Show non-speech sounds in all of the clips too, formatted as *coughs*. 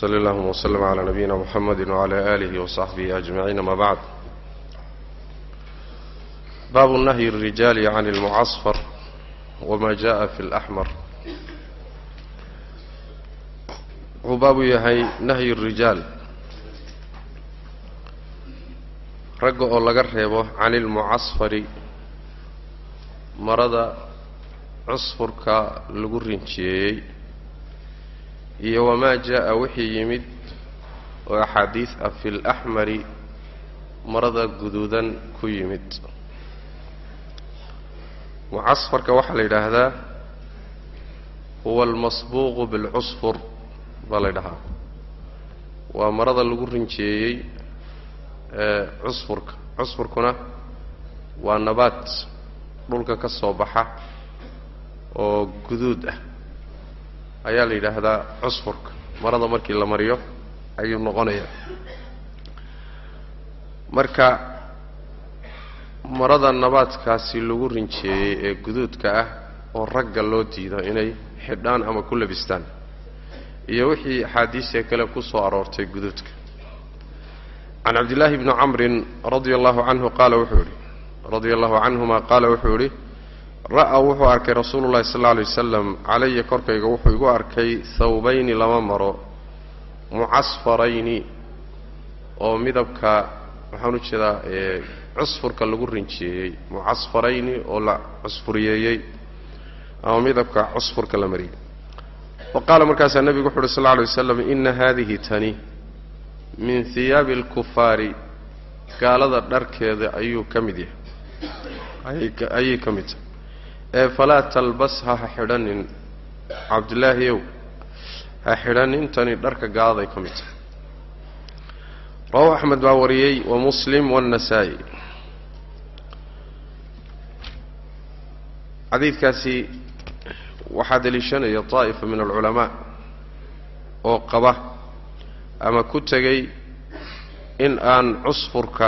صلى الله وسلم على نبينا محمد وعلى آله وصحبه أجمعين ما بعد باب نهي الرجال عن المعصفر وما جاء في الأحمر wuxuu baabu yahay nahyi rijaal ragga oo laga reebo can ilmucasfari marada cusfurka lagu rinjiyeeyey iyo wamaa jaa-a wixii yimid oo axaadiis ah fi laxmari marada guduudan ku yimid. Mucasfarka waxaa la yidhaahdaa huwa almasbuuqu bilcusfur baa la ydhahaa waa marada lagu rinjeeyey ee cusfurka. Cusfurkuna waa nabaad dhulka ka soo baxa oo guduud ah ayaa la yidhaahdaa cusfurka marada markii la mariyo ayuu noqonayaa. Marka marada nabaadkaasi lagu rinjeeyey ee guduudka ah oo ragga loo diido inay xidhaan ama ku labistaan iyo wixii axaadiisee kale ku soo aroortay guduudka. Can cabdillaahi bni camrin radia allahu canhu qaala wuxuu yidhi radia allahu canhuma qaala wuxuu yidhi ra'a wuxuu arkay rasuulu llahi sal alla alay wasalam calaya korkayga wuxuu igu arkay thawbayni lama maro mucasfarayni oo midabka waxaan u jeedaa cusfurka lagu rinjiyeeyey mucasfarayni oo la cusfuriyeeyey ama midabka cusfurka la mariyey. Wa qaala markaasaa nebigu wuxu uhi sal lla alay wasalam ina haadihi tani min hiyaabi alkufaari gaalada dharkeeda ayuu ka mid yahay. Ayay ka mid tahay ee falaa talbasha ha xidhanin cabdillaahiyow ha xidhanin tani dharka gaaladay ka mid tahay. Rawahu axmed baa wariyey wa muslim waannasaa'i xadiidkaasi waxaa deliishanaya daa'ifa min alculamaa oo qaba ama ku tegay in aan cusfurka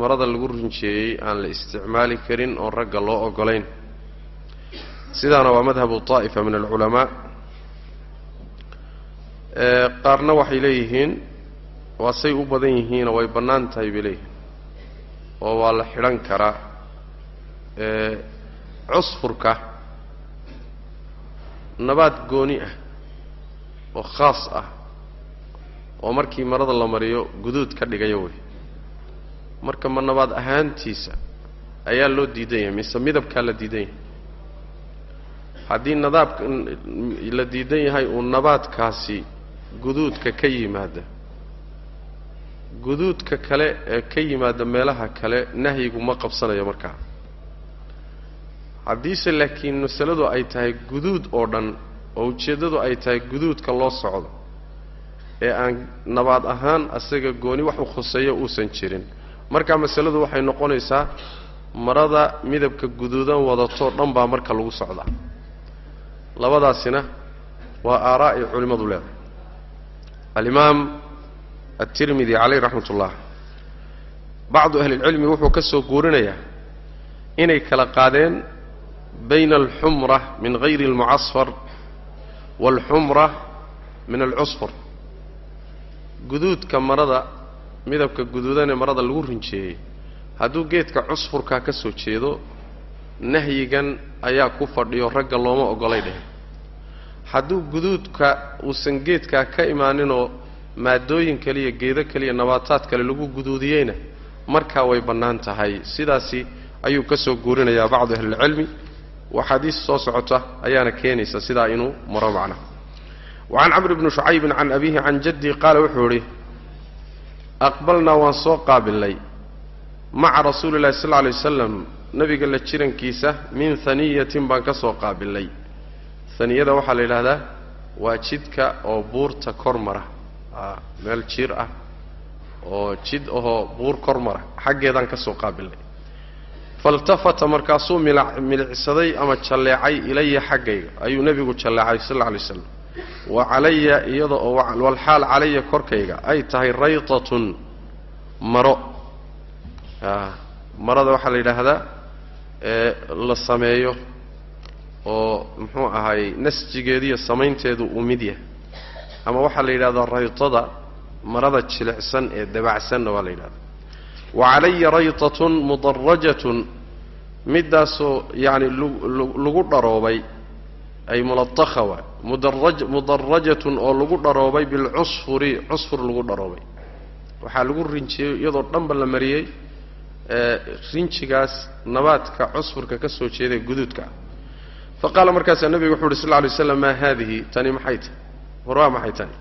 marada lagu rinjeeyey aan la isticmaali karin oon ragga loo ogolayn sidaana waa madhabu daa'ifa min alculamaa. Qaarna waxay leeyihiin waa say u badan yihiinoo way bannaan tahay bay leeyihiin oo waa la xidhan karaa. Cusfurka nabaad gooni ah oo khaas ah oo markii marada la mariyo guduud ka dhigaya wey. Marka ma nabaad ahaantiisa ayaa loo diidan yahay mise midabkaa la diidan yahay haddii nadaabka la diidan yahay uu nabaadkaasi guduudka ka yimaada guduudka kale ee ka yimaada meelaha kale nahyigu ma qabsanayo markaa. Haddiise laakiin masaladu ay tahay guduud oo dhan oo ujeeddadu ay tahay guduudka loo socdo ee aan nabaad ahaan asaga gooni wax u khuseeyo uusan jirin. Markaa masaladu waxay noqonaysaa marada midabka guduudan wadatoo dhan baa marka lagu socdaa labadaasina waa aaraa'i culimmadu leedahay. Alimaam atirmidi caleyh raxmat ullah bacdu ahlilcilmi wuxuu ka soo guurinayaa inay kala qaadeen bayna alxumra min hayri almucasfar waalxumra min alcusfur guduudka marada midabka guduudanee marada lagu rinjeeyey. Hadduu geedka cusfurkaa ka soo jeedo nahyigan ayaa ku fadhiyo ragga looma ogolay dheh hadduu guduudka uusan geedkaa ka imaaninoo maadooyin kaliya geedo kaliya nabaataad kale lagu guduudiyeyna markaa way bannaan tahay. Sidaasi ayuu ka soo guurinayaa bacdu ahlilcilmi waxaadiis soo socota ayaana keenaysa sidaa inuu maro macnaha wa can camr bni shucaybin can abiihi can jaddii qaala wuxuu idhi aqbalnaa waan soo qaabilnay. Maca rasuuli llahi sal lla lay wasalam nebiga la jirankiisa min haniyatin baan ka soo qaabilnay haniyada waxaa la yidhaahdaa waa jidka oo buurta kor mara. Meel jiir ah oo jid ahoo buur kor mara. Xaggeedaan ka soo qaabilnay faltafata markaasuu milicsaday ama jalleecay ilaya xaggayga. Ayuu nebigu jalleecay sal alla alay slam wa calaya iyada oo walxaal calaya korkayga. Ay tahay raytatun maro. Marada waxaa la yidhaahdaa ee la sameeyo oo muxuu ahaayey nasjigeediiyo samaynteedu uu mid yahay. Ama waxaa la yidhahdaa raytada marada jilicsan ee dabacsanna waa la yidhahdaa. Wa calaya raytatun mudarajatun middaasoo yacni lagu dharoobay ay muladakha waay. Mudaraj mudarajatun oo lagu dharoobay bilcusfuri cusfur lagu dharoobay. Waxaa lagu rinjiyey iyadoo dhanba la mariyey rinjigaas nabaadka cusfurka ka soo jeedae guduudka. ah fa qaala markaasaa nebigu wuxu uhi sal lay slam maa haadihi tani maxay tahy war maxay tani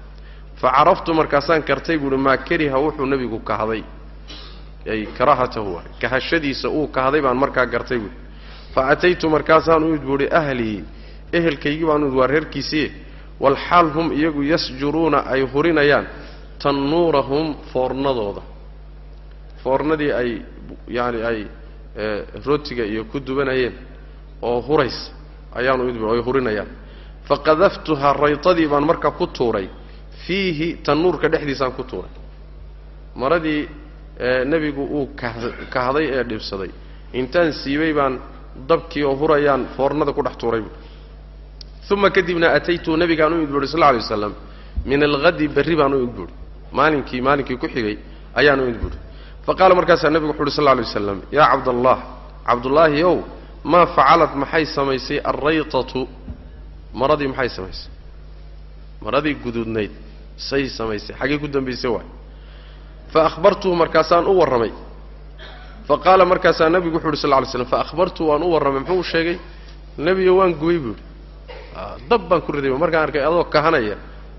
fa caraftu markaasaan kartay buuhi maa kariha wuxuu nebigu kahday ay karaahatahu kahashadiisa uu kahday baan markaa gartay buuhi fa ataytu markaasaan u id buuhi ahlii ehelkaygii baan u id waa reerkiisii walxaal hum iyagu yasjuruuna ay hurinayaan tannuurahum foornadooda foornadii ay yaani ay rootiga iyo ku dubanayeen oo huraysa ayaanu id ay hurinayaan. Faqadaftuhaa raytadii baan marka ku tuuray. Fiihi tannuurka dhexdiisaan ku tuuray. Maradii nebigu uu kahday ee dhibsaday. Intaan siibay baan dabkii oo hurayaan foornada ku dhex tuuray. Uma kadibna ataytuu nebigaan u id buuhi sal lla alay waslam min alhadi berri baan u id buuhi maalinkii maalinkii ku xigay ayaan u id buuhi fa qaala markaasaa nebigu wuxu uhi sal lla alay waslam yaa cabdallah cabdullaahi ow maa facalad maxay samaysay alraytatu maradii maxay samaysay? Maradii guduudnayd say samaysay xaggay ku dambaysay waay. Fa ahbartuhu markaasaan u warramay. Fa qaala markaasaa nebigu wuxu uhi lla lay slam fa ahbartuhu waan u warramay muxuu sheegay nebiyo waan gubay buuhi dab baan ku riday markaan arkay adoo kahanaya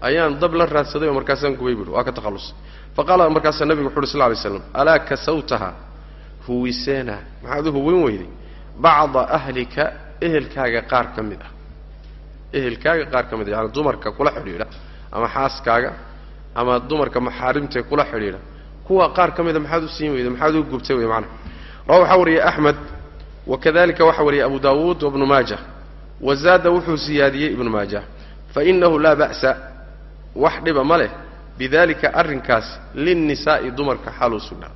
ayaan dab la raadsaday oo markaasaan gubay buuhi waa ka takhallusay. Fa qaala markaasaa nebigu wuxu uhi sal lay slam alaa kasawtaha huwiseena maxaad u huweyn weyday bacda ahlika ehelkaaga qaar ka mid ah. Ehelkaaga qaar ka mid ah yaani dumarka kula xidhiidha ama xaaskaaga ama dumarka maxaarimtee kula xidhiidha kuwa qaar ka mida maxaad u siin weyday maxaad u gubtay wey macnaha. Rawa waxaa wariyey axmed wakadalika waxaa wariyey abu daawuud wabnu maaja wazaada wuxuu siyaadiyey ibnu maaja fainahu laa ba'sa wax dhiba ma leh bidalika arrinkaas linnisaa'i dumarka xaaluu sugnaa.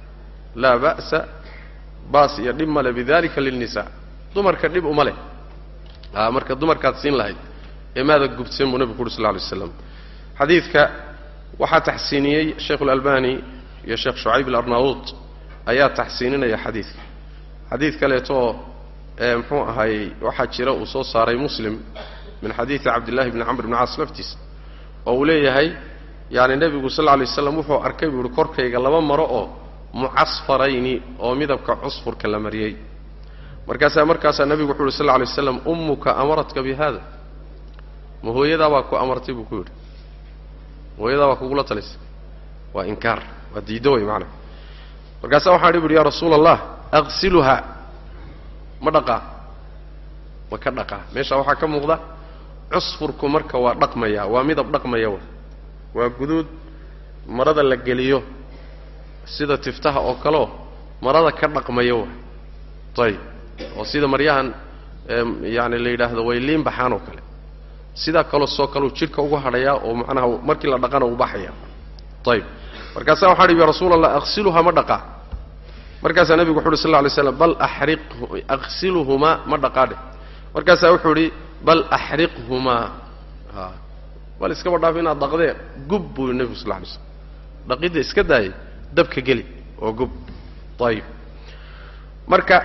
Laa ba'sa baas iyo dhib ma leh bidalika lilnisaa dumarka dhib uma leh. A marka dumarkaad siin lahayd ee maada gubteen buu nebigu ku uri sal lay slam xadiidka waxaa taxsiiniyey sheikhu اlalbani iyo sheekh shucayb alarnaawuud ayaa taxsiininaya xadiidka xadiid kaleetooo muxuu ahaayey waxaa jira uu soo saaray muslim min xadiidi cabdillahi bni camr bni caas laftiisa oo uu leeyahay yaani nebigu sal lla lay waslam wuxuu arkay buu uhi korkayga laba maro oo mucasfarayni oo midabka cusfurka la mariyey markaasaa markaasaa nebigu wuxu uhi sal lla lay waslam ummuka amaratka bi hada ma hooyadaa baa ku amartay buu ku yidhi. Hooyadaa baa kugula talisay waa inkaar waa diiddo wey macana markaasaa waxaan ihi buuhi ya rasuula allah aqsiluha ma dhaqaa? Ma ka dhaqaa? Meesha waxaa ka muuqda cusfurku marka waa dhaqmaya waa midab dhaqmaya wa. Waa guduud marada la geliyo sida tiftaha oo kaleo marada ka dhaqmaya wa ayib oo sida maryahan yaani la yidhaahdo way liin baxaan oo kale. Sidaa kaloo soo kaleu jidhka ugu hadhayaa oo macnaha markii la dhaqana uu baxaya. Ayib markaasaa waxaa hi ya allah aqsiluha ma dhaqaa markaasaa nebigu wuxu uhi sal lay slam bal axriq aqsiluhumaa ma dhaqaadhe markaasaa wuxuu idhi bal axriqhumaa bal iskaba dhaaf inaad dhaqdee gub buu nebigu sal lay slam dhaqidda iska daayay dabka geli oo gub. Ayib marka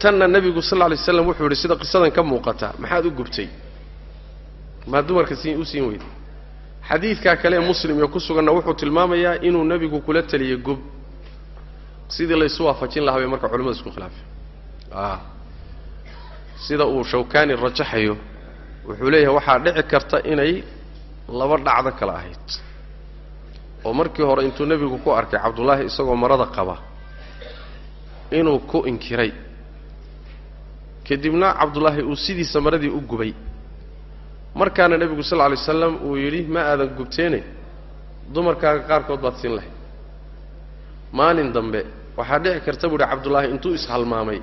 tanna nebigu sal lay slam wuxuu yidhi sida qisadan ka muuqata maxaad u gubtay? Maa dumarka siin u siin weyday xadiidkaa kale ee muslim iyo ku suganna wuxuu tilmaamayaa inuu nebigu kula teliyey gub. Sidii laysu waafajin lahaa bay marka culimadu isku khilaafeen a sida uu shawkani rajaxayo wuxuu leeyahay waxaa dhici karta inay laba dhacdo kale ahayd oo markii hore intuu nebigu ku arkay cabdullaahi isagoo marada qaba inuu ku inkiray. Kadibna cabdullaahi uu sidiisa maradii u gubay. Markaana nebigu sal lla lay waslam uu yidhi ma aadan gubteene dumarkaaga qaarkood baad siin lahayd. Maalin dambe waxaa dhici karta buu ihi cabdullaahi intuu ishalmaamay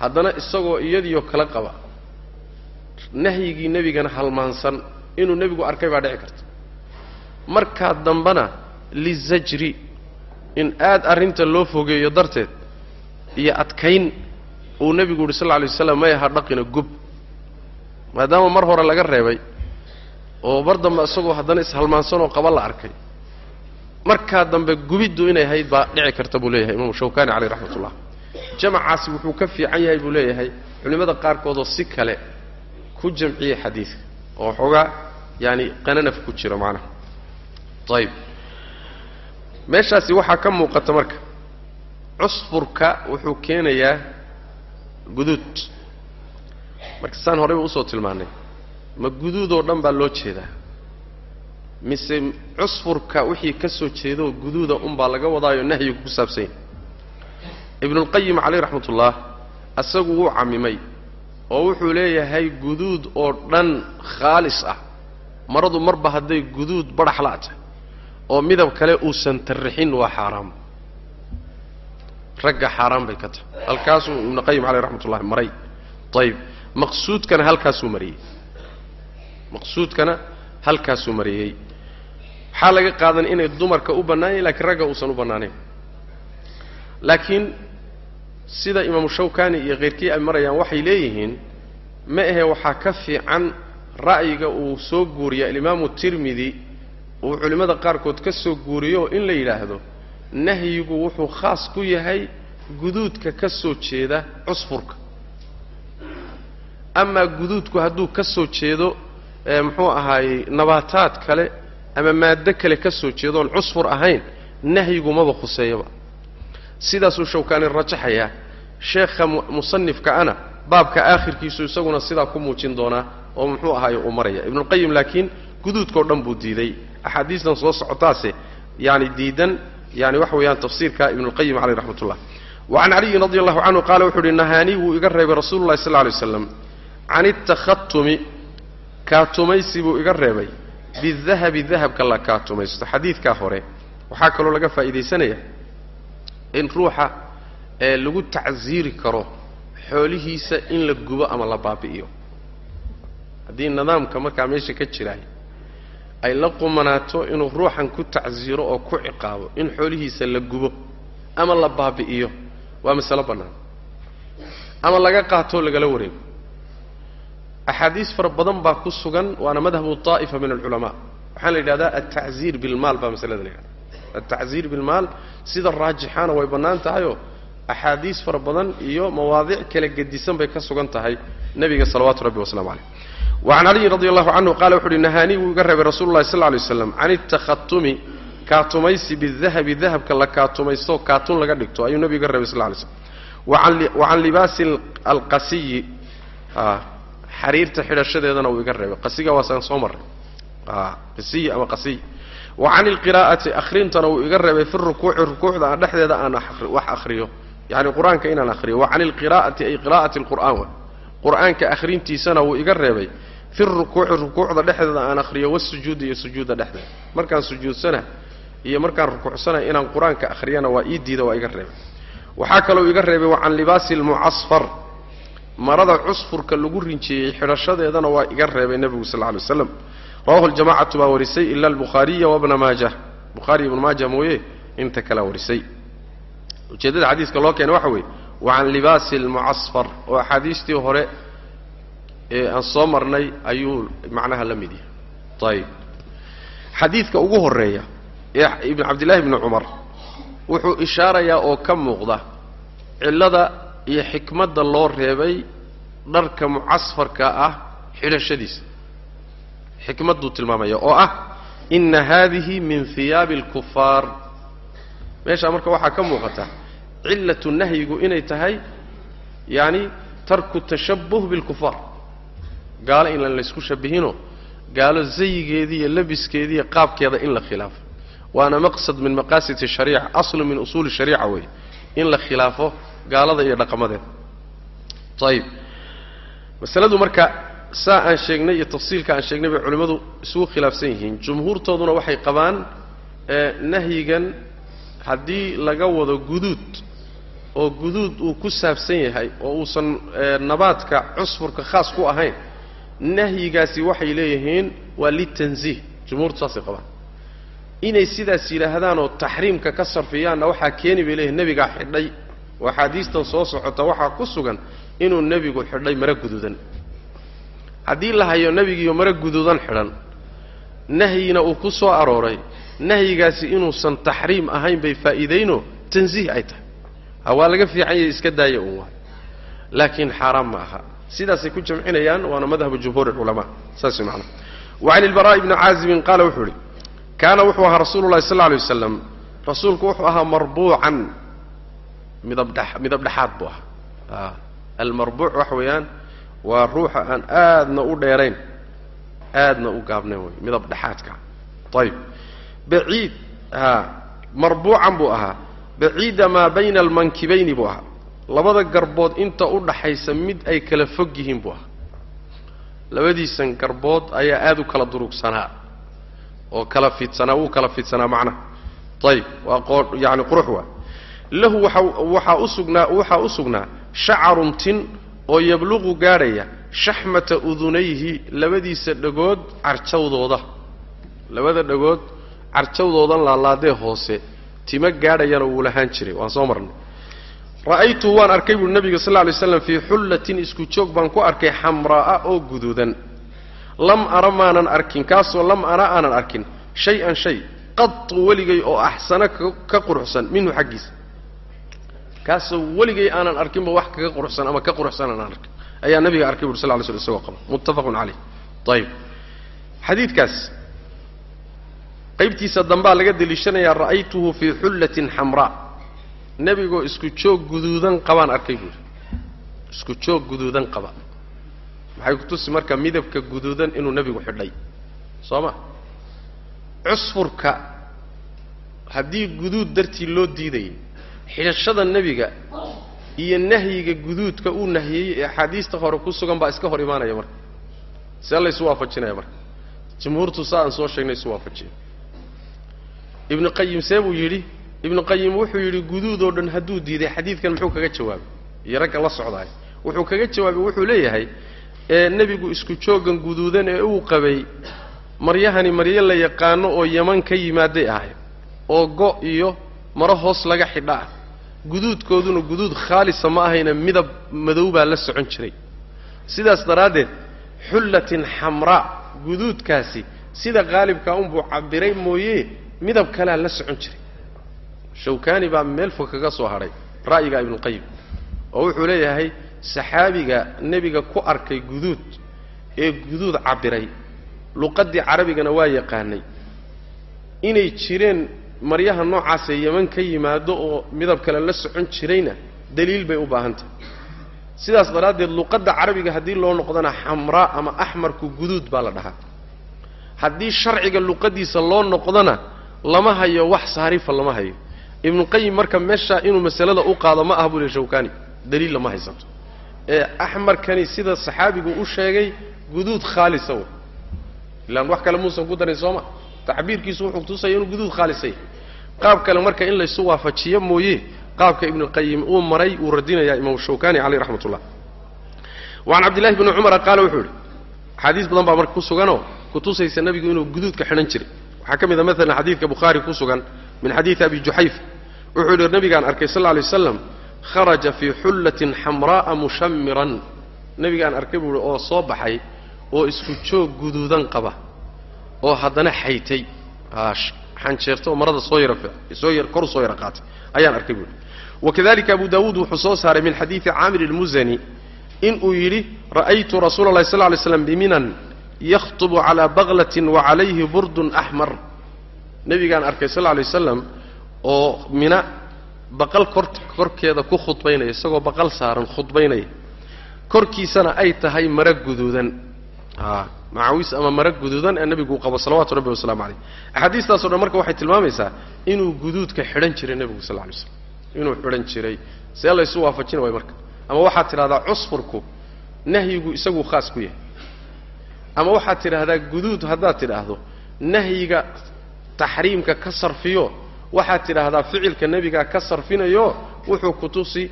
haddana isagoo iyadiioo kala qaba. Nahyigii nebigana halmaansan. Inuu nebigu arkay baa dhici karta markaa dambena lizajri in aad arrinta loo fogeeyo darteed iyo adkayn uu nebigu yidhi sal lla alay waslam may aha dhaqina gub. Maadaama mar hore laga reebay oo mar dambe isagoo haddana ishalmaansanoo qaba la arkay markaa dambe gubiddu inay ahayd baa dhici karta buu leeyahay imaamu shawkani caleyh raxmat ullah jamacaasi wuxuu ka fiican yahay buu leeyahay culimmada qaarkoodoo si kale ku jamciyey xadiidka oo xoogaa yaani qananaf ku jiro macnaha ayib meeshaasi waxaa ka muuqata marka cusfurka wuxuu keenayaa guduud. Marka saan horeyba u soo tilmaannay ma guduudoo dhan baa loo jeedaa. Mise cusfurka wixii ka soo jeedaoo guduuda unbaa laga wadaayo nahyigu ku saabsan. Yahy ibnulqayim caleyh raxmat ullah asagu wuu camimay oo wuxuu leeyahay guduud oo dhan khaalis ah. Maradu marba hadday guduud badhaxla tahay oo midab kale uusan tarrixin waa xaaraam. Ragga xaaraan bay ka tahay. Halkaasuu ibnuqayim caleyh raxmat ullahi maray. Ayib maqsuudkana halkaasuu mariyey. Maqsuudkana halkaasuu mariyey. Waxaa laga qaadan inay dumarka u bannaanyahin lakiin ragga uusan u bannaanayn laakiin sida imaamu shawkani iyo keyrkii ay marayaan waxay leeyihiin ma ahe waxaa ka fiican ra'yiga uu soo guuriya alimaamu tirmidi uu culimmada qaarkood ka soo guuriyo in la yidhaahdo nahyigu wuxuu khaas ku yahay guduudka ka soo jeeda cusfurka amaa guduudku hadduu ka soo jeedo muxuu ahaayey nabaataad kale ama maaddo kale ka soo jeedo oon cusfur ahayn nahyigu maba khuseeyaba. Sidaasuu shawkaani rajaxayaa sheekha musanifka ana baabka aakhirkiisu isaguna sidaa ku muujin doonaa oo muxuu ahaaye uu maraya. Ibnuulqayim laakiin guduudkao dhan buu diiday axaadiistan soo socotaase yaani diidan yani waxa weeyaan tafsiirka ibnuulqayim caleyh raxmat ullah wa can caliyin radi allahu canhu qaala wuxuu uhi nahaanii wuu iga reebay rasuulu llahi sal lla alay waslam can itakhatumi kaatumaysi buu iga reebay bidahabi dahabka la kaatumaysto xadiidkaa hore waxaa kaloo laga faa'iidaysanaya in ruuxa ee lagu tacsiiri karo xoolihiisa in la gubo ama la baabi'iyo haddii nidaamka markaa meesha ka jiraay ay la qumanaato inuu ruuxan ku tacsiiro oo ku ciqaabo in xoolihiisa la gubo ama la baabi'iyo waa masalo bannaan. Ama laga qaatoo lagala wareego. Axaadiis fara badan baa ku sugan waana madhabu طaa'ifa min alculamaa. Waxaa la yidhahdaa altacziir bilmaal baa masalada la yidhahda altacziir bilmaal sida raajixaana way bannaan tahayoo axaadiis fara badan iyo mawaadic kala gedisan bay ka sugan tahay nebiga salawaatu rabbi waslamu caleyh wacan caliyin radi allahu canhu qala wuxu uhi nahaanii wuu iga reebay rasulu llahi sal alay waslam can itakhatumi kaatumaysi bidahabi dahabka la kaatumaysto kaatun laga dhigto ayuu nebigu iga reebay sal lay slm wa can libaasi alqasiyi xariirta xidhashadeedana wuu iga reebay qasiga waasaan soo marray qasiyi ama qasiy wa can ilqiraa'ati akhrintana wuu iga reebay fi rukuuci rukuucda aan dhexdeeda aan wax akhriyo yani qur'aanka inaan akhriyo wa can ilqiraa'ati ay qiraa'ati alqur'aan qur'aanka akhrintiisana wuu iga reebay fi rukuuci rukuucda dhexdeeda aan akhriyo wasujuudi iyo sujuudda dhexdeeda. Markaan sujuudsana iyo markaan rukuucsana inaan qur'aanka akhriyana waa ii diida waa iga reebay. waxaa kaloo iga reebay wa can libaasi almucasfar marada cusfurka lagu rinjeeyey xidhashadeedana waa iga reebay nebigu sal lla lay rawahu ljamacatu baa warisay ila albukhaariya wabna maajah bukhaariya ibnu maaja mooye inta kalea warisay ujeeddada xadiiska loo keenay waxa weeye wa can libaasi almucasfar oo axaadiistii hore ee aan soo marnay ayuu macnaha la mid yahay. Ayib xadiidka ugu horreeya ee cabdillahi bni cumar wuxuu ishaarayaa oo ka muuqda cillada iyo xikmadda loo reebay dharka mucasfarka ah xidhashadiisa xikmadduu tilmaamaya oo ah inna haadihi min hiyaabi alkufaar meeshaa marka waxaa ka muuqata cillatu nahyigu inay tahay yacani tarku tashabbuh bilkufaar gaalo in lan laysku shabbihino gaalo zayigeedii iyo labiskeedii iyo qaabkeeda in la khilaafo. Waana maqsad min maqaasid shariica aslu min usuuli shariica weeye in la khilaafo gaalada iyo dhaqamadeeda ayib masaladu marka saa aan sheegnay iyo tafsiilka aan sheegnay bay culimmadu isugu khilaafsan yihiin. Jumhuurtooduna waxay qabaan nahyigan haddii laga wado guduud oo guduud uu ku saabsan yahay oo uusan nabaadka cusfurka khaas ku ahayn nahyigaasi waxay leeyihiin waa litanziih jumhuurtu saasay qabaan. Inay sidaas yidhaahdaan oo taxriimka ka sarfiyaanna waxaa keeni bay leeyihiin nebigaa xidhay. Oo axaadiistan soo socota waxaa ku sugan inuu nebigu xidhay mara guduudan. Haddii la hayo nebigiiyo mara guduudan xidhan nahyina uu ku soo arooray nahyigaasi inuusan taxriim ahayn bay faa'iidayno tansiih ay tahay. Ha waa laga fiican yahay iska daaya un waay laakiin xaaraam ma aha sidaasay ku jamcinayaan waana madhabu jumhuur culamaa saas way macana wa can ilbaraa'i bni caazibin qaala wuxuu idhi kaana wuxuu ahaa rasuulu llahi sal alay waslam rasuulku wuxuu ahaa marbuucan. Midab dhexaad buu ahaa. Almarbuuc waxa weeyaan waa ruuxa aan aadna u dheerayn aadna u gaabnayn wey midab ayib baciid a marbuucan buu ahaa. Baciida maa bayna almankibayni buu ahaa labada garbood inta u dhaxaysa mid ay kala fog yihiin buu ahaa. Labadiisan garbood ayaa aada u kala durugsanaa oo kala fidsanaa wuu kala fidsanaa macnaha ayib waa qoo yaani qurux waa. Lahu waa waxaa u sugnaa waxaa u sugnaa shacarun tin oo yabluqu gaadhaya shaxmata udunayhi labadiisa dhagood carjawdooda. Labada dhagood carjawdoodan laalaadee hoose tima gaadhayana wuu lahaan jiray waan soo marnay ra'aytuhu waan arkay buuhi nabiga sal lla alay slam fii xullatin isku joog baan ku arkay xamraa'a oo guduudan. Lam ara maanan arkin kaasoo lam ara aanan arkin. Shay-an shay qatu weligay oo axsana ka quruxsan minhu xaggiisa kaasoo weligay aanan arkinba wax kaga quruxsan ama ka quruxsan aanan arkin. Ayaa nabiga arkay buuri sal ly sl isagoo qaba muttafaqun caleyh ayib xadiidkaas qaybtiisa dambaa laga deliishanayaa ra'aytuhu fii xullatin xamraa nebigoo isku joog guduudan qabaan arkay buuri isku joog guduudan qaba. Maxay ku tusi marka midabka guduudan inuu nebigu xidhay? Soo ma cusfurka haddii guduud dartii loo diidayay xidhashada nebiga iyo nahyiga guduudka uu nahiyey ee axaadiista hore ku sugan baa iska hor imaanaya marka. See laysu waafajinaya marka. Jumhuurtu saa aan soo sheegnay isu waafajiya ibnu qayim see buu yidhi ibnu qayim wuxuu yidhi guduud oo dhan hadduu diiday xadiidkan muxuu kaga jawaabay? Iyo ragga la socdaay. Wuxuu kaga jawaabay wuxuu leeyahay ee nebigu isku jooggan guduudan ee uu qabay maryahani maryo la yaqaano oo yaman ka yimaaday ahay oo go' iyo maro hoos laga xidha ah. Guduudkooduna guduud khaalisa ma ahayna midab madow baa la socon jiray. Sidaas daraaddeed xullatin xamraa guduudkaasi sida qaalibkaa unbuu cabbiray mooye midab kalea la socon jiray shawkaani baa meel fog kaga soo hadhay ra'yiga ibnuqayim oo wuxuu leeyahay saxaabiga nebiga ku arkay guduud ee guduud cabbiray. Luqaddii carabigana waa yaqaanay. Inay jireen maryaha noocaasee yeman ka yimaado oo midab kale la socon jirayna daliil bay u baahan tahay sidaas daraaddeed luqadda carabiga haddii loo noqdana xamraa ama axmarku guduud baa la dhahaa. Haddii sharciga luqaddiisa loo noqdona lama hayo wax saarifa lama hayo ibnuqayim marka meeshaa inuu masalada u qaado ma aha buu lehy shawkani. Daliil lama haysato ee axmarkani sida saxaabigu u sheegay guduud khaalisa wey ilaan wax kale muusan ku darin sooma. Tacbiirkiisu wuxuu tusaya inuu guduud khaalisay qaab kale marka in laysu waafajiyo mooye qaabka ibnuqayim uu maray wuu radinayaa imaam shawkani caleyh raxmat ullah waan cabdillahi bni cumara qaala wuxuu yidhi axaadiis badan baa marka ku suganoo kutusaysa nebigu inuu guduudka xidhan jiray. Waxaa ka mid a maalan xadiidka bukhaari ku sugan min xadiidi abi juxayfa wuxuu yidhi nabigaan arkay sal lla alay waslam kharaja fii xullatin xamraa'a mushamiran nebigaan arkay buu ihi oo soo baxay oo isku joog guduudan qaba oo haddana xaytay. Xanjeerta oo marada soo yara soo yar kor soo yara qaatay. Ayaan arkay buuhi wakadalika abu daawuud wuxuu soo saaray min xadiidi caamir ilmusani inuu yidhi ra'aytu rasuula llahi sal ly slam biminan yakhtubu calaa baklatin wa calayhi burdun axmar nebigaan arkay sal lla wasalam oo mina baqal kor korkeeda ku khudbaynaya isagoo baqal saaran khudbaynaya. Korkiisana ay tahay mara guduudan. Macawis ama mara guduudan ee nebigu uu qabo salawatu rabbi wasalaamu caleyh axaadiistaaso dhan marka waxay tilmaamaysaa inuu guduudka xidhan jiray nebigu sal lay slam inuu xidhan jiray. See laysu waafajina way marka. Ama waxaad tidhahdaa cusfurku nahyigu isaguu khaas ku yahay. Ama waxaad tidhaahdaa guduud haddaad tidhaahdo nahyiga taxriimka ka sarfiyo waxaad tidhaahdaa ficilka nebigaa ka sarfinayo wuxuu ku tusi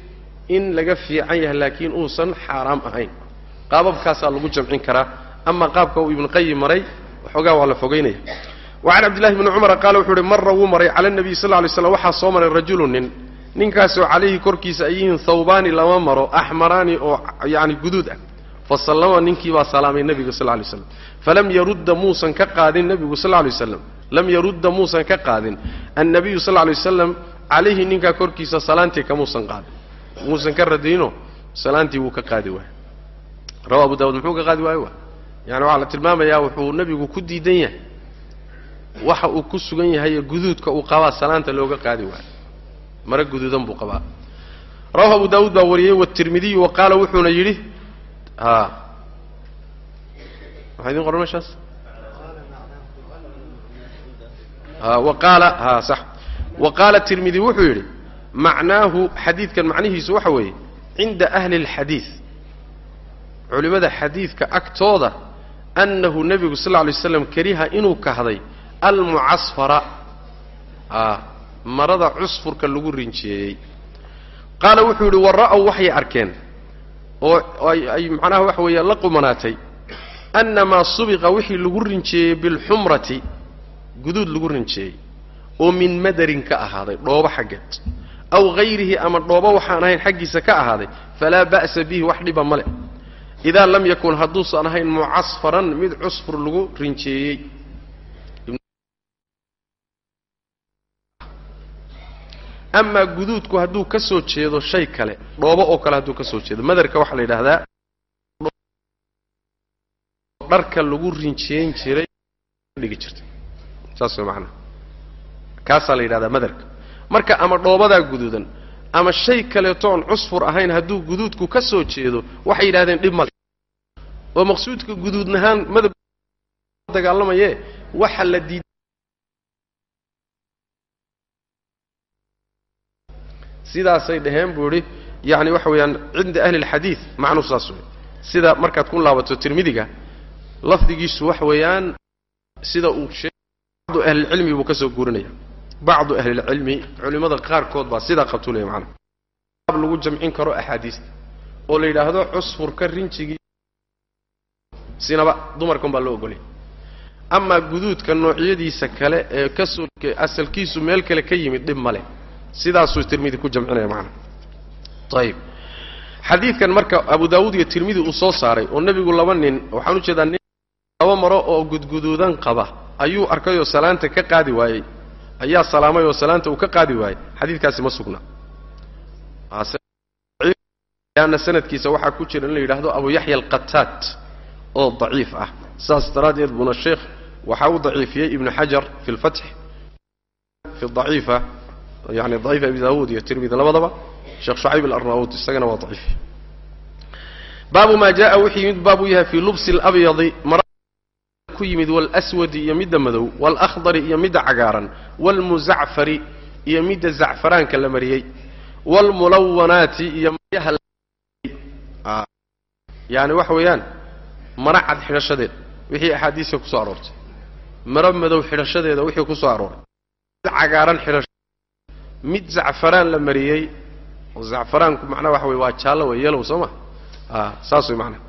in laga fiican yahay laakiin uusan xaaraam ahayn. Qaababkaasaa lagu jamcin karaa. Ama qaabka uu ibnuqayim maray waxoogaa waa la fogaynaya wacan cabdillahi bni cumara qaala wuxuu uhi marra wuu maray cala nabiy sal ly slam waxaa soo maray rajulu nin. Ninkaasoo calayhi korkiisa ay yihiin thawbaani lama maro axmaraani oo yani guduud ah. Fasallama ninkii baa salaamay nebiga sal lay slam falam yarudda muusan ka qaadin nebigu sal lay waslam lam yarudda muusan ka qaadin. Annabiyu sal lay wasalam calayhi ninkaa korkiisa salaantii kamuusan qaadin. Muusan ka radino salaantii wuu ka qaadi waayey. Rawa abu daawud muxuu ka qaadi waaye wa? Yani waxaa la tilmaamayaa wuxuu nebigu ku diidan yahay. Waxa uu ku sugan yahay ee guduudka uu qabaa salaanta looga qaadi waayo mare guduudan buu qabaa. Rawahu abu daawuud baa wariyey watirmidiyu wa qaala wuxuuna yidhi a maxaa idin qoran meeshaas wa qaala wa qaala tirmidi wuxuu yidhi macnaahu xadiidkan macnihiisu waxa weeye cinda ahli اlxadiid culimmada xadiidka agtooda annahu nebigu sal lla alay slam kariha inuu kahday almucasfara marada cusfurka lagu rinjeeyey. Qaala wuxuu yidhi wa ra'w waxay arkeen oo ay macnaha waxa weeye la qumanaatay annamaa subiqa wixii lagu rinjeeyey bilxumrati guduud lagu rinjeeyey oo min madarin ka ahaaday dhoobo xaggeed. Aw hayrihi ama dhoobo waxaan ahayn xaggiisa ka ahaaday falaa ba'sa bihi wax dhiba ma leh. Idaa lam yakun hadduusan ahayn mucasfaran mid cusfur lagu rinjeeyey amaa guduudku hadduu ka soo jeedo shay kale dhoobo oo kale hadduu ka soo jeedo madarka waxaa la yidhaahdaa dharka lagu rinjeyn jiray dhigi jirtay saas way macanaha kaasaa la yidhahdaa madarka. Marka ama dhoobadaa guduudan ama shay kaleeto oon cusfur ahayn hadduu guduudku ka soo jeedo waxay yidhahdeen dhib male oo maqsuudka guduudnahaan madab dagaalamaye waxa la diiday sidaasay dhaheen buu idhi yani waxa weeyaan cinda ahli اlxadiid macnuu saas wey sida markaad ku laabato tirmidiga lafdigiisu waxa weeyaan sida uu bacdu ahlilcilmi buu ka soo guurinaya. Bacdu ahlilcilmi culimmada qaarkood baa sidaa qabtulaya macnaha baab lagu jamcin karo axaadiista oo la yidhaahdo cusfurka rinjigii sinaba dumarkan baa loo ogolaya amaa guduudka noocyadiisa kale ee ka soo asalkiisu meel kale ka yimid dhib ma leh. Sidaasuu tirmidi ku jamcinaya macana ayib xadiidkan marka abu daawuud iyo tirmidi uu soo saaray oo nebigu laba nin waxaan u jeedaa nin laba maro oo gudguduudan qaba ayuu arkayoo salaanta ka qaadi waayey. Ayaa salaamay oo salaanta uu ka qaadi waayey. Xadiidkaasi ma sugna. Leanna sanadkiisa waxaa ku jira in la yidhaahdo abu yaxya alqataat oo daciif ah. Saas daraaddeed buna sheekh waxaa u daciifiyey ibnu xajar fi lfatx fi daciifa yani daciif abi daawuud iyo tirmidi labadaba. Sheekh shucayb alarnaawud isagana waa daciif. Baabu maa jaa wuxuu yimid baabuu yahay fii lubsi alabyadi mara ku yimid waalswadi iyo midda madow waalakhdari iyo midda cagaaran waalmuzacfari iyo midda zacfaraanka la mariyey waalmulawanaati iyo maryaha yani waxa weeyaan mara cad xidhashadeed wixii axaadiiska ku soo aroortay. Maro madow xidhashadeeda wixii ku soo arooray mid cagaaran xidhasha mid zacfaraan la mariyey. Oo zacfaraanku macnaha waxa weye waa jaallo wey yelow soo ma? A saas way macnaha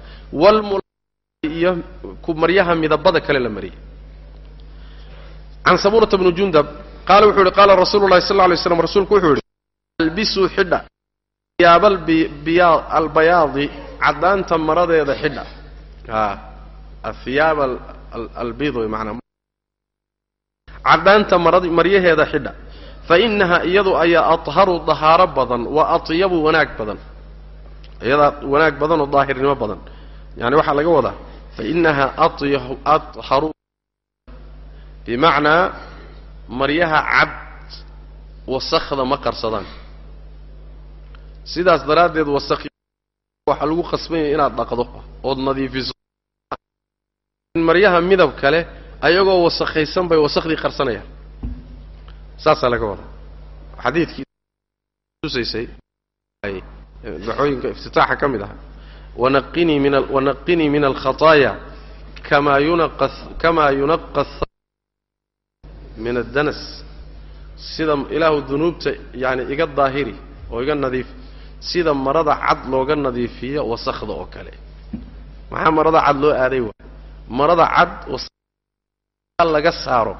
iyo maryaha midabada kale la mariyey can saburata bni jundab qaala wuxuu yihi qaala rasuulu llahi sal alay slam rasuulku wuxuu yihi albisuu xidha yaaba albayaadi caddaanta maradeeda xidha. Ahiyaab albiid way maanaa caddaanta maryaheeda xidha. Fa innaha iyadu ayaa adharu dahaaro badan wa atyabu wanaag badan. Iyadaa wanaag badan oo daahirnimo badan. Yani waxaa laga wadaa fa innaha adharu bimacnaa maryaha cad wasakda ma qarsadaan sidaas daraaddeed wasakh waxaa lagu khasbanyaya inaad dhaqdo ood nadiifiso maryaha midab kale ayagoo wasakhaysan bay wasakhdii qarsanayaan saasaa laga wadaa xadiidkii tusaysay daxooyinka iftitaaxa ka mid aha wanaqinii min alkhataaya kamaa yunaqa min addanas sida ilaahu dunuubta yani iga daahiri oo iga nadiif sida marada cad looga nadiifiyo wasakda oo kale maxaa marada cad loo aaday waay marada cad laga saaro